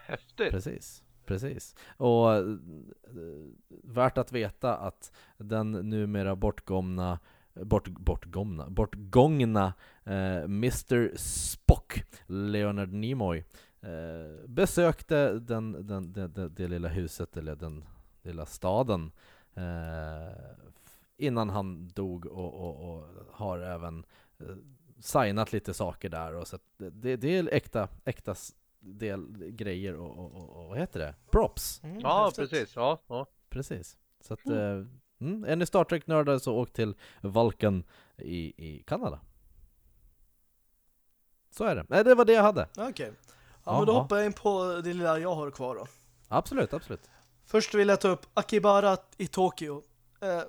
Häftigt. Precis, precis. Och eh, värt att veta att den numera bortgångna Bort, bortgångna, bortgångna eh, Mr Spock, Leonard Nimoy, eh, besökte den, den, det, det, det lilla huset, eller den lilla staden, eh, innan han dog och, och, och har även eh, signat lite saker där. Och så att det, det är äkta, äkta del grejer och, och, och, och vad heter det? Props! Mm, Ja, häftigt. precis. Ja, ja. Precis. Så att, eh, mm, är ni Star Trek-nördar så åk till Vulcan i, i Kanada. Så är det. Nej, det var det jag hade. Okej. Ja, Ja, men då hoppar jag in på det lilla jag har kvar då. Absolut, absolut. Först vill jag ta upp Akibara i Tokyo. Eh,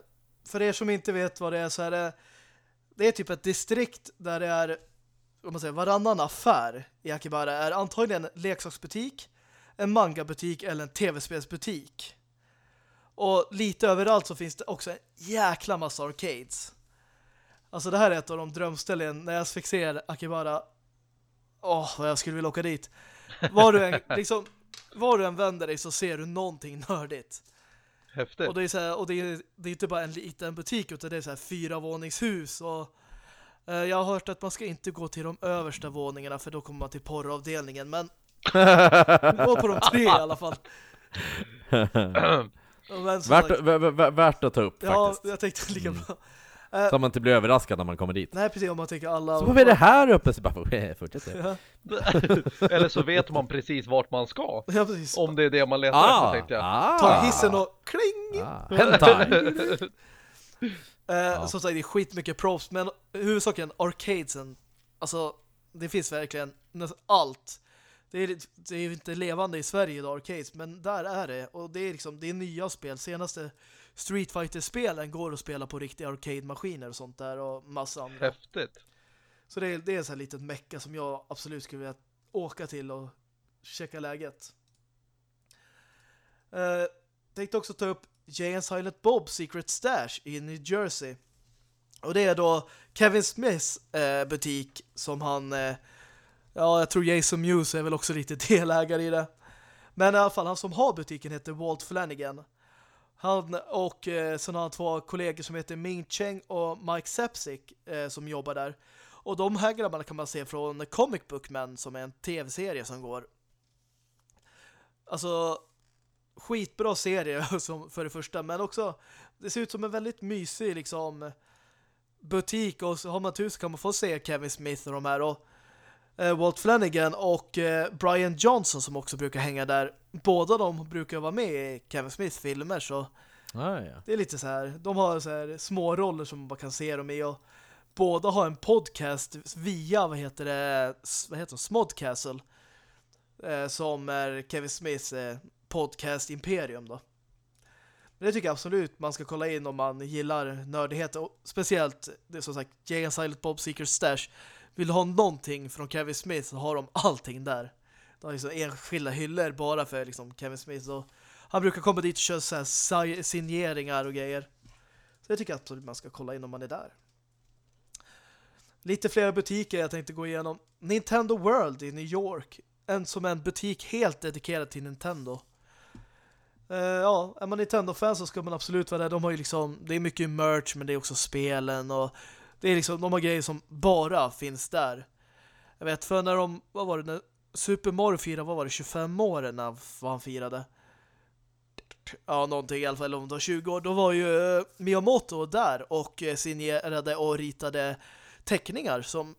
för er som inte vet vad det är så är det det är typ ett distrikt där det är om man säger, varannan affär i Akibara är antagligen en leksaksbutik, en mangabutik eller en tv-spelsbutik. Och lite överallt så finns det också en jäkla massa arcades. Alltså det här är ett av de drömställen när jag fick se Akibara. Åh, vad jag skulle vilja åka dit. Var du än, liksom, var du än vänder dig så ser du någonting nördigt. Häftigt. Och det är så här, och det är, det är inte bara en liten butik utan det är så här fyra våningshus och eh, jag har hört att man ska inte gå till de översta våningarna för då kommer man till porravdelningen men gå på de tre i alla fall. Värt, sagt, vä- vä- värt att ta upp ja, faktiskt. jag tänkte lika Mm. Bra. Så att man inte blir överraskad när man kommer dit. Nej, precis om man tänker alla... Så vad är det här uppe? Så bara, fortsätt. Ja, Eller så vet man precis vart man ska. ja, precis. Om det är det man letar Ah, efter tänkte jag. ah, Ta hissen och kling! ah, hentai. Eh, Som sagt, det är skitmycket props, men huvudsaken arcadesen, alltså det finns verkligen nästan allt. Det är, det är inte levande i Sverige idag, arcades, men där är det. Och det är liksom, det är nya spel. Senaste Street Fighter-spelen går att spela på riktiga arcade-maskiner och sånt där och massa andra. Häftigt. Så det är, det är en sån här litet mecka som jag absolut skulle vilja åka till och checka läget. Uh, tänkte också ta upp Jay and Silent Bob Secret Stash i New Jersey. Och det är då Kevin Smiths eh, butik som han eh, ja, jag tror Jason Mewes är väl också lite delägare i det. Men i alla fall, han som har butiken heter Walt Flanagan. Han och eh, sen har han två kollegor som heter Ming Cheng och Mike Sepsik eh, som jobbar där. Och de här grabbarna kan man se från Comic Book Man som är en tv-serie som går. Alltså skitbra serie som för det första, men också det ser ut som en väldigt mysig liksom butik och så har man tur så kan man få se Kevin Smith och de här och Walt Flanagan och eh, Brian Johnson som också brukar hänga där. Båda de brukar vara med i Kevin Smiths filmer så Ah, ja. det är lite så här, de har så här små roller som man kan se dem i och båda har en podcast via, vad heter det, vad heter det, Smodcastle eh, som är Kevin Smiths eh, podcast imperium då. Men det tycker jag absolut man ska kolla in om man gillar nördighet och speciellt, det är som sagt, Jay Silent Bob Seeker Stash vill du ha någonting från Kevin Smith så har de allting där. De har liksom enskilda hyllor bara för liksom Kevin Smith och han brukar komma dit och köra så här signeringar och grejer. Så jag tycker absolut man ska kolla in om man är där. Lite fler butiker jag tänkte gå igenom. Nintendo World i New York. En som är en butik helt dedikerad till Nintendo. Uh, ja, är man Nintendo-fan så ska man absolut vara där. De har ju liksom, det är mycket merch men det är också spelen och det är liksom, de har grejer som bara finns där. Jag vet, för när de, vad var det, när Super Mario firade, vad var det, 25 år när han firade? Ja, någonting i alla fall, om var 20 år. Då var ju eh, Miyamoto där och eh, signerade och ritade teckningar som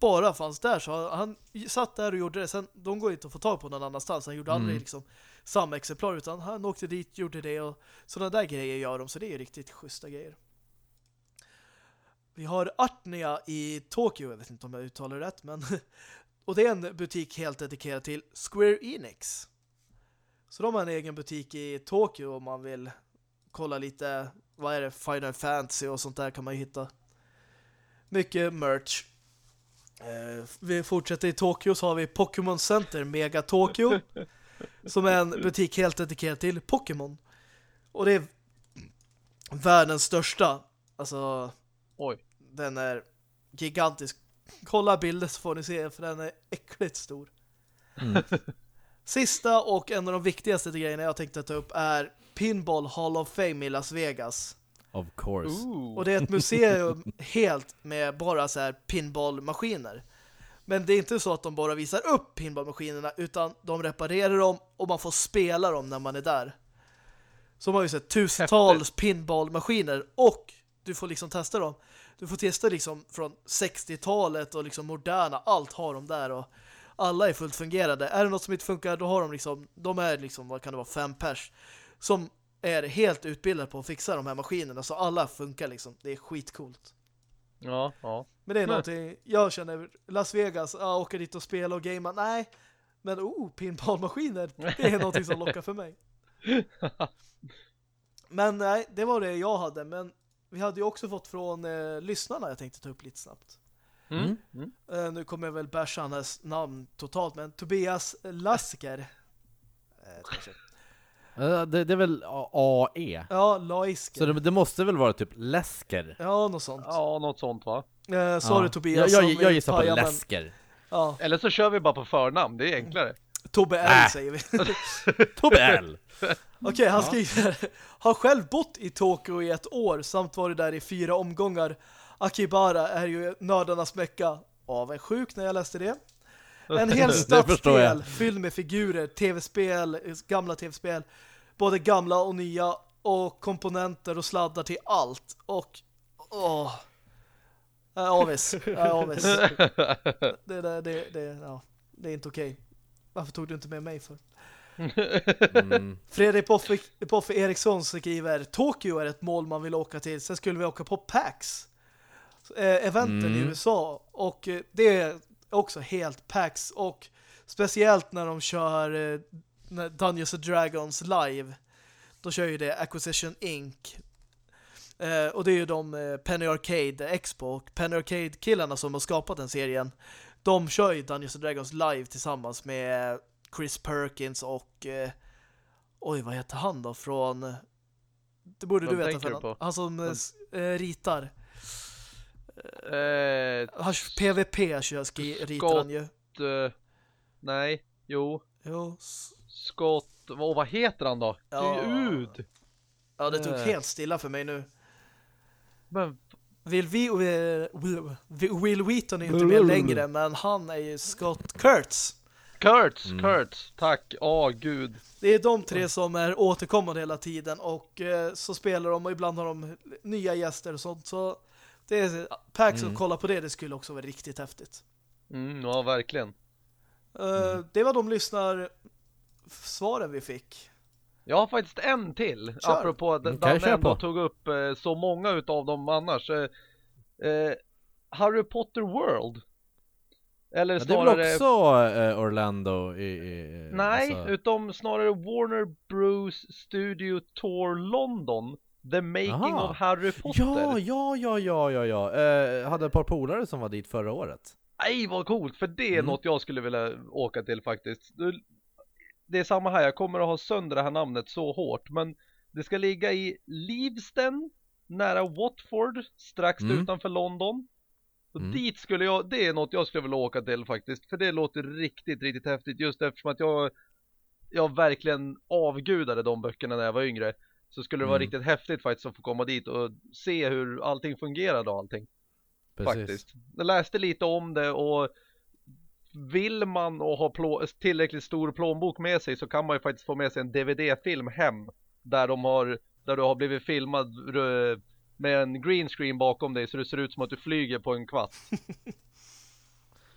bara fanns där. Så han satt där och gjorde det. Sen, de går inte att få tag på någon annanstans. Han gjorde aldrig Mm. liksom samma exemplar utan han åkte dit, gjorde det och sådana där grejer gör de. Så det är riktigt schyssta grejer. Vi har Artnia i Tokyo, jag vet inte om jag uttalar det rätt, men och det är en butik helt dedikerad till Square Enix. Så de har en egen butik i Tokyo om man vill kolla lite, vad är det, Final Fantasy och sånt där kan man ju hitta. Mycket merch. Eh, vi fortsätter i Tokyo så har vi Pokémon Center Mega Tokyo som är en butik helt dedikerad till Pokémon. Och det är världens största. Alltså Oj. Den är gigantisk. Kolla bilder så får ni se för den är äckligt stor. Mm. Sista och en av de viktigaste grejerna jag tänkte ta upp är Pinball Hall of Fame i Las Vegas. Of course. Ooh. Och det är ett museum helt med bara så här pinballmaskiner. Men det är inte så att de bara visar upp pinballmaskinerna utan de reparerar dem och man får spela dem när man är där. Så de har ju sett tusentals pinballmaskiner och du får liksom testa dem. Du får testa liksom från 60-talet och liksom moderna. Allt har de där och alla är fullt fungerande. Är det något som inte funkar då har de liksom, de är liksom, vad kan det vara, fem pers som är helt utbildade på att fixa de här maskinerna så alla funkar liksom. Det är skitcoolt. Ja, ja. Men det är någonting, jag känner Las Vegas, ja, åka dit och spela och gamea, nej. Men oh, pinballmaskiner, det är någonting som lockar för mig. Men nej, det var det jag hade. Men vi hade ju också fått från eh, lyssnarna, jag tänkte ta upp lite snabbt. Mm. Mm. Eh, nu kommer jag väl basha hans namn totalt, men Tobias Lasker. Eh. Eh, Det, det är väl A- AE? ja, Laisker. Så det, det måste väl vara typ läsker? Ja, något sånt. Ja, något sånt va? Eh, sorry Ja. Tobias. Jag, jag, jag gissar på pajar, men- läsker. Ja, Eller så kör vi bara på förnamn, det är enklare. Tobbe L Äh. säger vi. Tobbe L! Okej, han skriver Har själv bott i Tokyo i ett år samt varit där i fyra omgångar. Akibara är ju nördarnas mecka. Avundsjuk när jag läste det. En hel stadsdel fylld med figurer, tv-spel, gamla tv-spel, både gamla och nya och komponenter och sladdar till allt. Och åh jag är avis. Jag är avis. Det, det, det, det, ja, det är inte okej. Varför tog du inte med mig för? Mm. Fredrik Poffe, Poffe Eriksson skriver Tokyo är ett mål man vill åka till. Sen skulle vi åka på PAX. Eh, eventen Mm. i USA. Och eh, det är också helt PAX. Och speciellt när de kör eh, Dungeons and Dragons live. Då kör ju det Acquisition Inc. Eh, och det är ju de eh, Penny Arcade Expo och Penny Arcade-killarna som har skapat den serien. De kör ju Dungeons and Dragons live tillsammans med Chris Perkins och eh, oj, vad heter han då? Från det borde du Vem veta tänker du? Han som eh, ritar. Eh, Han, PVP ritar han ju. eh, nej, jo. Jo. Scott, och vad heter han då? Ja. Gud! Ja, det tog Eh. helt stilla för mig nu. Men Will, vi, Will, Will Wheaton är inte med längre, men han är ju Scott Kurtz. Kurtz, Mm. Kurtz, tack. Åh gud. Det är de tre som är återkommande hela tiden och eh, så spelar de och ibland har de nya gäster och sånt. Så det är PAX Mm. att kolla på det, det skulle också vara riktigt häftigt. Mm, ja, verkligen. Eh, Det var de lyssnar svaren vi fick. Jag har faktiskt en till. Kör. Apropå att Mm, Danne ändå på? tog upp eh, så många utav dem annars. Eh, eh, Harry Potter World. Eller Ja, det är snarare... väl också eh, Orlando i... i Nej, alltså- utom snarare Warner Bros Studio Tour London. The Making Aha. of Harry Potter. Ja, ja, ja, ja, ja, ja. Eh, hade ett par polare som var dit förra året. Nej vad coolt, för det är Mm. något jag skulle vilja åka till faktiskt. Det är samma här, jag kommer att ha sönder det här namnet så hårt, men det ska ligga i Leavesden, nära Watford, strax Mm. utanför London. Och Mm. dit skulle jag, det är något jag skulle vilja åka till faktiskt, för det låter riktigt, riktigt häftigt just eftersom att jag, jag verkligen avgudade de böckerna när jag var yngre. Så skulle det vara Mm. riktigt häftigt faktiskt att få komma dit och se hur allting fungerade och allting faktiskt. Jag läste lite om det och vill man och ha tillräckligt stor plånbok med sig så kan man ju faktiskt få med sig en DVD-film hem där de har där du har blivit filmad eh, med en green screen bakom dig så det ser ut som att du flyger på en kvast.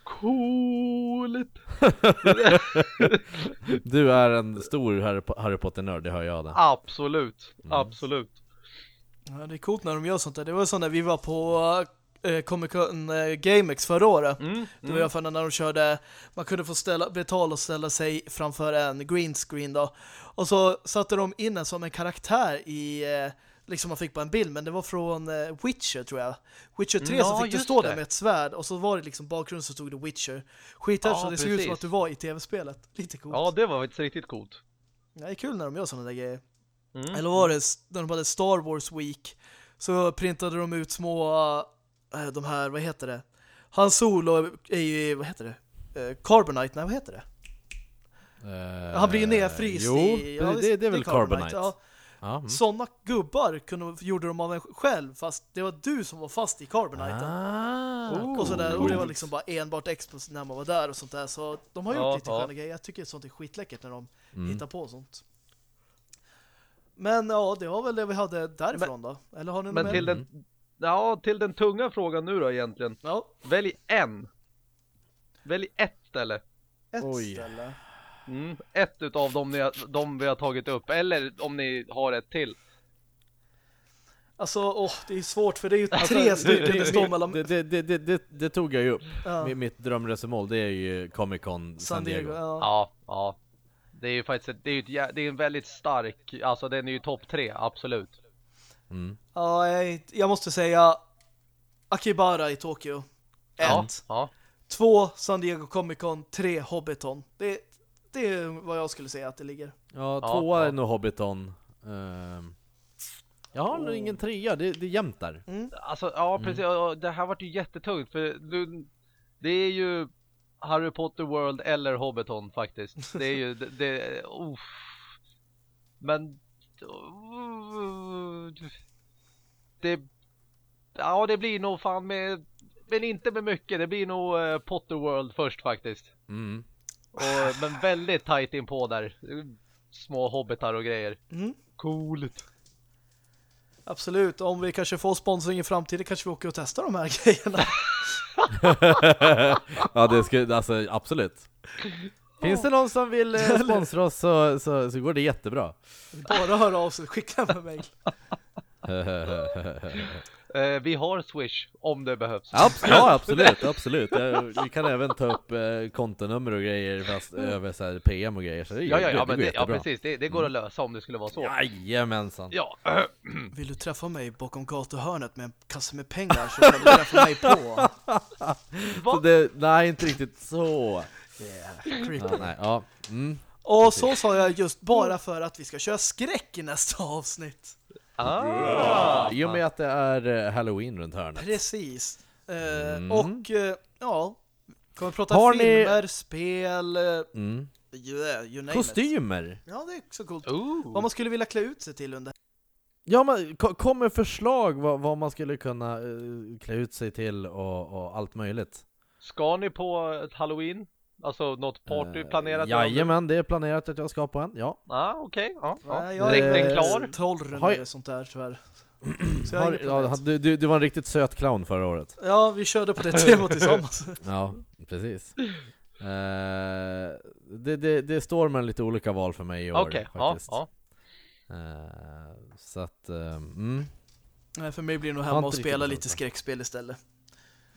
Coolt! Du är en stor Harry, Po- Harry Potter-nörd, det hör jag det. Absolut, Mm. absolut. Ja, det är coolt när de gör sånt där. Det var så när vi var på eh, Comic Con eh, GameX förra året. Mm, Det var mm. jag för när de körde man kunde få ställa, betala och ställa sig framför en green screen då. Och så satte de in en som en karaktär i eh, liksom man fick bara en bild men det var från eh, Witcher tror jag. Witcher 3 Ja, så fick du stå det. där med ett svärd och så var det liksom bakgrunden så stod det Witcher. Skithäftigt Ja, så det såg ut som att du var i tv-spelet. Lite coolt. Ja, det var faktiskt riktigt coolt. Det är kul när de gör sådana där grejer. Mm. Eller var det när de hade Star Wars Week så printade de ut små äh, de här, vad heter det? Han Solo är ju, vad heter det? Eh, Carbonite, nej vad heter det? Eh, Han blir ju nedfryst jo, i... det, det, det är väl Carbonite. Ja, Ja, mm. Sådana gubbar kunde, gjorde de av en själv fast det var du som var fast i Carbonite. Ah, och, sådär, och det var liksom bara enbart expos när man var där och sånt där. Så de har gjort Ja, lite ja. sköna grejer. Jag tycker sånt är skitläckert när de Mm. hittar på sånt. Men ja, det var väl det vi hade därifrån då. Eller har ni Men mer? till den, ja, till den tunga frågan nu då egentligen. Ja, Välj en. Välj ett ställe. ett Oj. ställe. Mm, ett utav dem, ni har, dem vi har tagit upp. Eller om ni har ett till. Alltså, åh, det är svårt för det är ju Alltså, tre stycken det står mellan... Det, det, det, det, det, det tog jag ju upp. Ja, Mitt- drömresmål det är ju Comic Con San Diego. Ja. Ja, ja. Det är ju faktiskt det är ju ett, det är en väldigt stark, alltså den är ju topp tre, absolut. Mm. Ja, jag, jag måste säga Akibara i Tokyo. Ja, Ett. ja. Två San Diego Comic Con. Tre Hobbiton. Det, det är vad jag skulle säga att det ligger. Ja, Ja, tvåa ja. är nog Hobbiton. Ehm, jag har nog ingen trea, det, det är jämnt där. Mm. Alltså, ja precis. Ja, Det här vart ju jättetungt för du, det är ju Harry Potter World eller Hobbiton faktiskt. Det är ju, det, det uff. Men det, ja det blir nog fan med, men inte med mycket. Det blir nog eh, Potter World först faktiskt. Mm. Och, men väldigt tight in på där. Små hobbitar och grejer. Mm. Coolt. Absolut. Om vi kanske får sponsring i framtiden kanske vi åker och testar de här grejerna. ja, det skulle, alltså absolut. Finns det någon som vill eh, sponsra oss så, så, så går det jättebra. Bara höra av sig. Skicka med mig. Eh, vi har Swish om det behövs. Abs ja, absolut, absolut. Vi kan även ta upp eh, kontonummer och grejer fast över så här PM och grejer. Så det, Ja, ja, ja, det det, ja precis. Det, det går att lösa om det skulle vara så. Jajamensan. Ja, Vill du träffa mig bakom gatuhörnet med en kasse med pengar så kan du träffa mig på. Så det, nej, inte riktigt så. Creepy. Ja, nej, ja. Mm. Och så sa jag just bara för att vi ska köra skräck i nästa avsnitt. Ah. I och med att det är eh, Halloween runt hörnet. Precis. Eh, Mm. Och eh, ja, kommer prata Har ni- filmer, spel, eh, Mm. yeah, you name it. Kostymer! Ja, det är så coolt. Ooh. Vad man skulle vilja klä ut sig till under. Ja, men ko- kommer förslag vad, vad man skulle kunna klä ut sig till och, och allt möjligt. Ska ni på ett halloween? Alltså något party Eh, planerat? Jajamän, det är planerat att jag ska på en, ja. Ja, ah, okej. Ja, ja. Nej, jag är klar? Trollrun Har- eller sånt där tyvärr. Så jag har ja, du, du, du var en riktigt söt clown förra året. Ja, vi körde på det temat tillsammans. Ja, precis. Eh, det, det, det står mellan lite olika val för mig i år Okej, ja, faktiskt. ja. Eh, så att, eh, mm. Nej, för mig blir det nog hemma och spela lite skräckspel istället.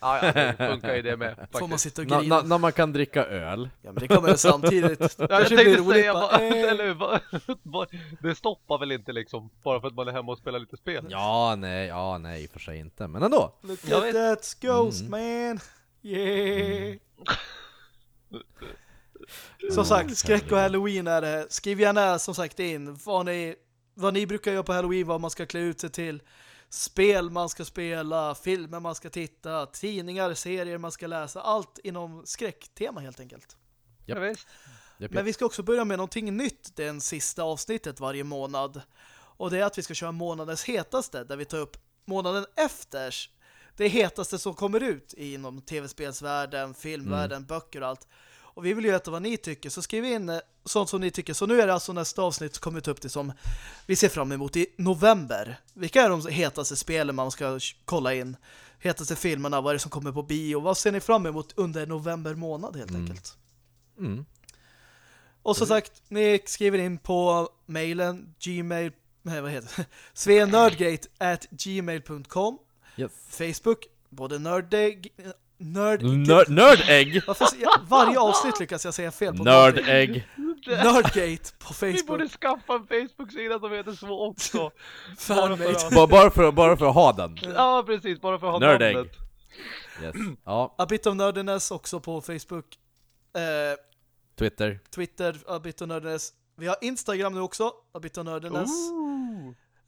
Ja, ja, det funkar ju det med Får man faktiskt. sitta och När grina. när man kan dricka öl. Ja, men det kommer jag samtidigt. Ja, jag tänkte roligt säga, bara, eller hur? Det stoppar väl inte liksom, bara för att man är hemma och spelar lite spel? Ja, nej, ja, nej, i och för sig inte. Men ändå. Look Jag at vet. that ghost Mm. man. Yeah. Som sagt, skräck och halloween är det. Skriv gärna som sagt in vad ni, vad ni brukar göra på halloween, vad man ska klä ut sig till. Spel man ska spela, filmer man ska titta, tidningar, serier man ska läsa. Allt inom skräcktema helt enkelt. Japp. Ja, visst. Men vi ska också börja med någonting nytt den sista avsnittet varje månad. Och det är att vi ska köra månadens hetaste där vi tar upp månaden efter det hetaste som kommer ut inom tv-spelsvärlden, filmvärlden, böcker och allt. Och vi vill ju veta vad ni tycker, så skriv in eh, sånt som ni tycker. Så nu är det alltså nästa avsnitt som kommer ta upp det som vi ser fram emot i november. Vilka är de hetaste spelen man ska kolla in? Hetaste filmerna, vad är det som kommer på bio? Vad ser ni fram emot under november månad helt enkelt? Mm. Och som sagt, ni skriver in på mailen gmail nej, vad heter det? svenördgate at gmail.com Yes. Facebook, både nördig nörd, Nörd, nördägg! Varför, jag, varje avsnitt lyckas jag säga fel på. Nördägg! Nördgate på Vi borde Facebook skaffa en Facebook-sida som heter så också. Bara för Fanmate att- Bara, bara, för, bara för att ha den. Ja, precis. Bara för att ha Nördägg. namnet. Yes. Ja, A Bit of Nerdiness också på Facebook eh, Twitter. Twitter, A Bit of Nerdiness Vi har Instagram nu också, A Bit of Nerdiness.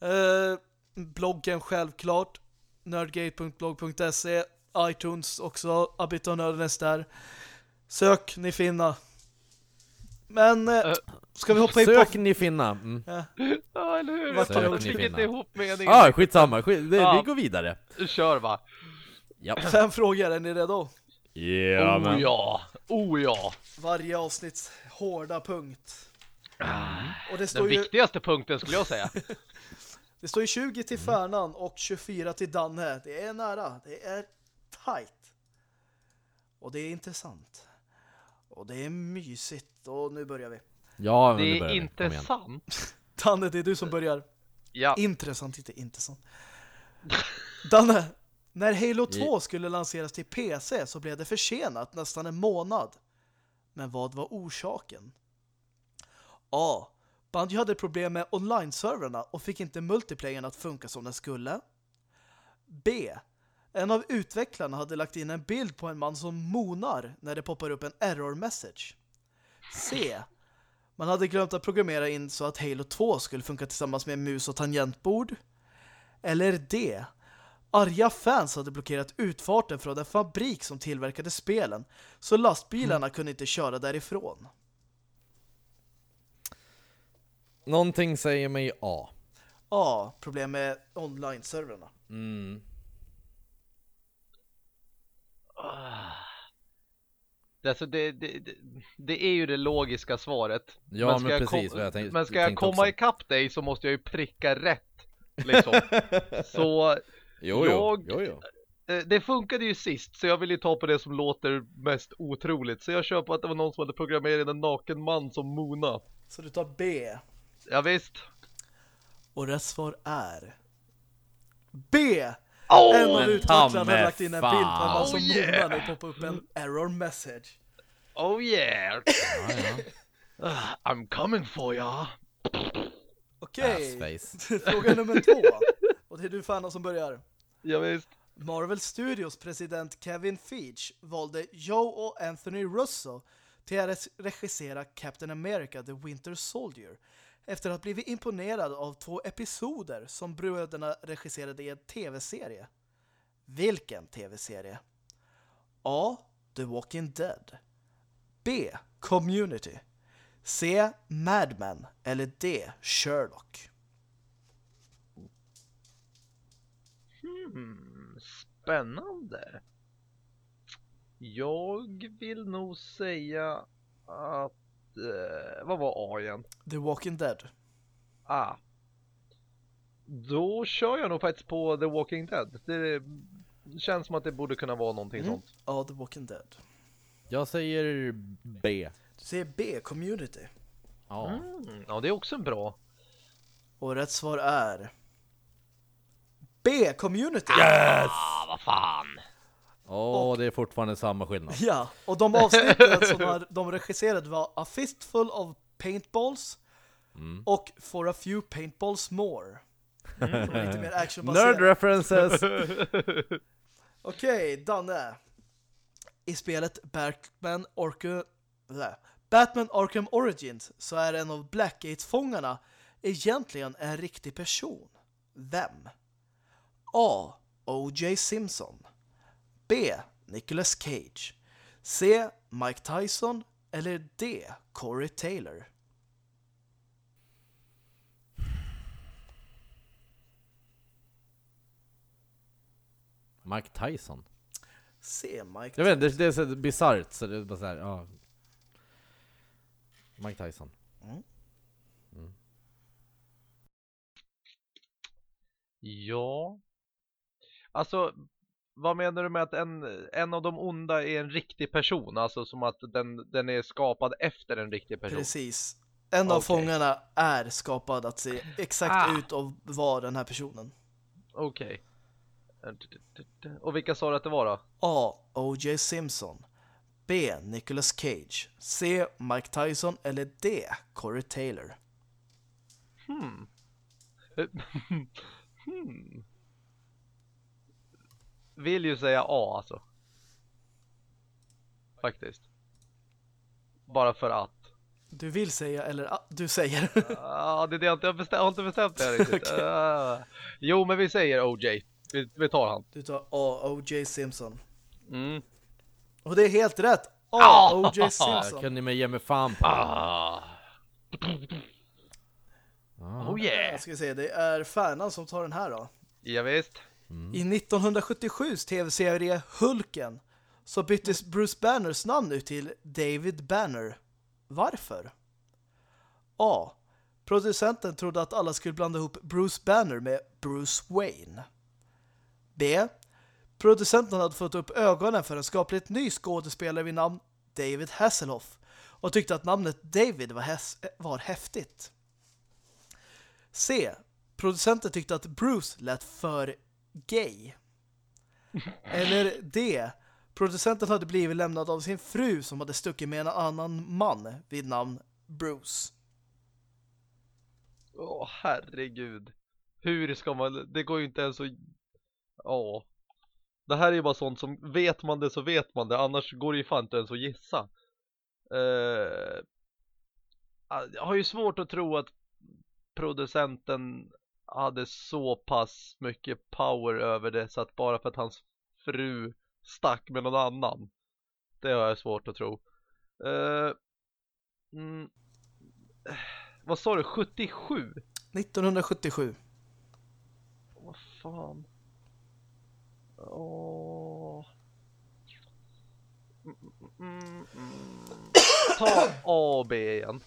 Eh, bloggen självklart nerdgate.blog.se iTunes också A Bit of Nerdiness där Sök, ni finna Men Eh, ska vi hoppa in Sök på ni finna. Mm. Ja, Ja, eller hur? Vart fattar- ni finna? inte ihop meningen. Ah, skitsamma. Skit, det, Ja. Vi går vidare. Kör va. Ja. fem frågor, är ni redo? Ja, oh men. ja. Oh ja. Varje avsnitts hårda punkt Och det Den står ju viktigaste punkten skulle jag säga. Det står ju 20 till Färnan och 24 till Danne. Det är nära. Det är tight. Och det är intressant. Och det är mysigt. Och nu börjar vi. Ja, men Det är börjar vi. inte Kom igen. sant. Danne, det är du som börjar. Ja. Intressant, inte intressant. Danne, när Halo 2 skulle lanseras till PC så blev det försenat nästan en månad. Men vad var orsaken? A. Bungie hade problem med online-servrarna och fick inte multiplayern att funka som den skulle. B. En av utvecklarna hade lagt in en bild på en man som monar när det poppar upp en error message. C. Man hade glömt att programmera in så att Halo 2 skulle funka tillsammans med mus och tangentbord. Eller D. Arga fans hade blockerat utfarten från den fabrik som tillverkade spelen så lastbilarna kunde inte köra därifrån. Någonting säger mig A. A. Problem med online-servrarna. Mm. Alltså det, det, det, det är ju det logiska svaret. Ja, men, ska jag precis vad jag tänkte. Men ska jag komma också. ikapp dig så måste jag ju pricka rätt. Liksom. så Jo, jag- jo, jo. eh, det funkade ju sist så jag vill ju ta på det som låter mest otroligt. Så jag kör på att det var någon som hade programmerat en naken man som Mona. Så du tar B. Ja, visst. Och rätt svar är B. Oh, en av hade mig lagt in en bild på en man som Oh, yeah. det poppar upp en error message. Oh yeah! Ja, ja. Ah, I'm coming for ya! Okej, Assface. fråga nummer två. Och det är du Fanna som börjar. Ja, visst. Marvel Studios president Kevin Feige valde Joe och Anthony Russo till att regissera Captain America The Winter Soldier efter att ha blivit imponerad av två episoder som bröderna regisserade i en tv-serie. Vilken tv-serie? A. The Walking Dead B. Community C. Mad Men eller D. Sherlock Hmm, spännande. Jag vill nog säga att... Eh, vad var A igen? The Walking Dead Ah. Då kör jag nog faktiskt på The Walking Dead. Det känns som att det borde kunna vara någonting Mm. sånt. Ja, The Walking Dead Jag säger B. Du säger B. Community Ja. Mm, ja, det är också en bra. Och rätt svar är B. Community. Ah, vad fan! Åh, det är fortfarande samma skillnad. Ja, och de avsnitten som de regisserade var A Fistful of Paintballs Mm. och For a Few Paintballs More. Är lite mer Nerd references! Okej, Danne. I spelet Batman Arkham. Batman Arkham Origins så är en av Blackgate-fångarna egentligen en riktig person. Vem? A. O.J. Simpson B. Nicolas Cage C. Mike Tyson eller D. Corey Taylor Mike Tyson. C. Mike Jag vet inte, det, är så bisarrt så det är bara så här, ja. Mike Tyson. Ja. Alltså, vad menar du med att en, en av de onda är en riktig person? Alltså som att den, den är skapad efter en riktig person? Precis. En av fångarna är skapad att se exakt Ah. ut och vara den här personen. Okej. Och vilka sa du att det var då? A. O.J. Simpson B. Nicolas Cage C. Mike Tyson eller D. Corey Taylor Hmm. hmm. Vill ju säga A alltså. Faktiskt. Bara för att. Du vill säga eller ah, du säger Ja, det är det jag inte jag har bestämt, jag har inte bestämt det riktigt. Ah. Jo, men vi säger OJ. Vi, vi tar han. Du tar A. O.J. Simpson Mm. Och det är helt rätt A. Ah! O.J. Simpson kunde mig ge mig fan på. Ah. Ja. Oh yeah. Jag ska se, det är Färnan som tar den här då Ja, visst. I 1977s tv-serie Hulken så byttes Bruce Banners namn ut till David Banner. Varför? A. Producenten trodde att alla skulle blanda ihop Bruce Banner med Bruce Wayne. B. Producenten hade fått upp ögonen för en skapligt ny skådespelare vid namn David Hasselhoff och tyckte att namnet David var, var häftigt. C. Producenten tyckte att Bruce lät för gay. Eller D. Producenten hade blivit lämnad av sin fru som hade stuckit med en annan man vid namn Bruce. Åh, herregud. Hur ska man... Det går ju inte ens att... Ja. Det här är ju bara sånt som, vet man det så vet man det, annars går det ju fan inte ens att gissa. Uh... jag har ju svårt att tro att producenten hade så pass mycket power över det så att bara för att hans fru stack med någon annan. Det har jag svårt att tro. Eh, mm, vad sa du? 77? 1977. Vad fan? Åh. Mm, mm, mm. Ta A och B igen.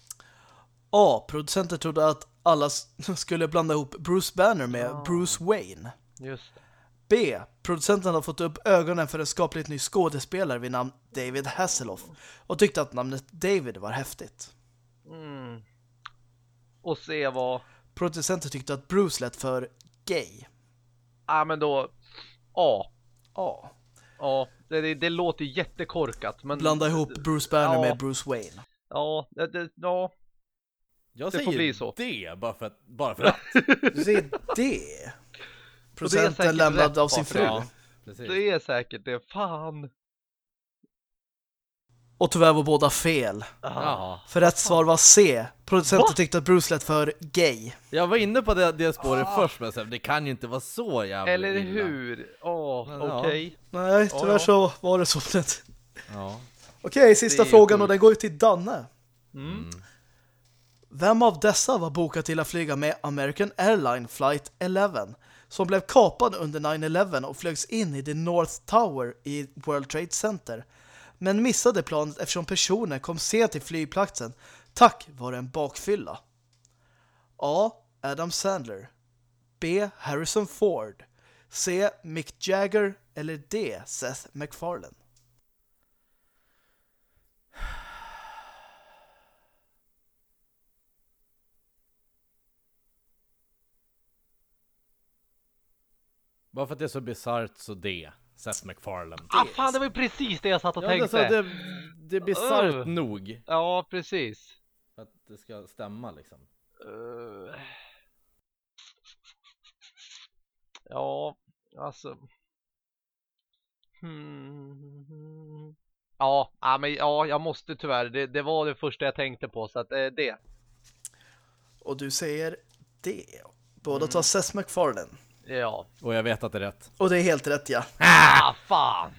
A. Producenten trodde att alla skulle blanda ihop Bruce Banner med Ah. Bruce Wayne. Just det. B. Producenten har fått upp ögonen för en skapligt ny skådespelare vid namn David Hasselhoff och tyckte att namnet David var häftigt. Mm. Och C var... Producenten tyckte att Bruce lät för gay. Ja men då... A. A. Ja, det, det, det låter jättekorkat men... Blanda ihop Bruce Banner Ja. med Bruce Wayne. Ja, det, det, ja. Jag Det får säger bli så. det, bara för att, bara för att. Du säger det. Säkert lämnad av sin fru. det Ja, är säkert det. Fan. Och tyvärr var båda fel. Ja. För rätt svar var C. Producenten tyckte att Bruce lät för gay. Jag var inne på det, det spåret först, men sen, det kan ju inte vara så jävla Eller illa. hur? Åh, Men ja. okej. Nej, tyvärr ja. så var det så. Ja. Okej, sista Det är frågan och den går ju till Danne. Mm. Vem av dessa var bokad till att flyga med American Airline Flight 11 som blev kapad under 9-11 och flögs in i The North Tower i World Trade Center men missade planet eftersom personen kom sent till flygplatsen tack vare en bakfylla? A. Adam Sandler B. Harrison Ford C. Mick Jagger eller D. Seth MacFarlane Bara för att det är så bisarrt så det. Seth MacFarlane. Ah, fan, det var ju precis det jag satt och Ja, det, tänkte. så det, det är bisarrt Ugh. nog. Ja, precis. För att det ska stämma liksom. Eh, Ja, alltså. Hmm. Ja, ja, men ja, jag måste tyvärr. Det, det var det första jag tänkte på, så att eh, det. och du säger D. Båda tar Seth MacFarlane Ja. Och jag vet att det är rätt. och det är helt rätt ja. Ah, fan!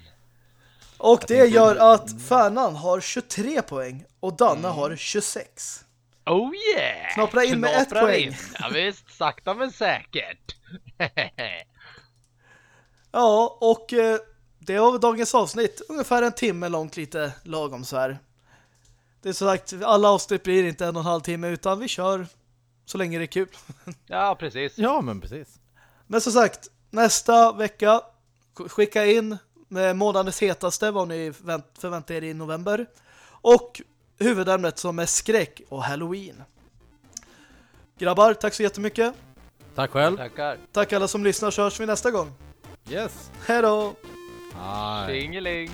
Och det gör att Färnan har 23 poäng och Danne Mm. har 26. Oh yeah! Knapra in med ett Knaprar poäng. in. Ja, visst, sakta men säkert. Ja, och eh, det var dagens avsnitt. Ungefär en timme långt, lite lagom så här. Det är så sagt, alla avsnitt blir inte en och en halv timme utan vi kör så länge det är kul. ja, precis. Ja, men precis. Men som sagt, nästa vecka skicka in med månadens hetaste vad ni vänt- förväntar er i november. Och huvudämnet som är skräck och Halloween. Grabbar, tack så jättemycket. Tack själv. Tackar. Tack alla som lyssnar så hörs vi nästa gång. Yes. Hej då! Hej. Tjingeling.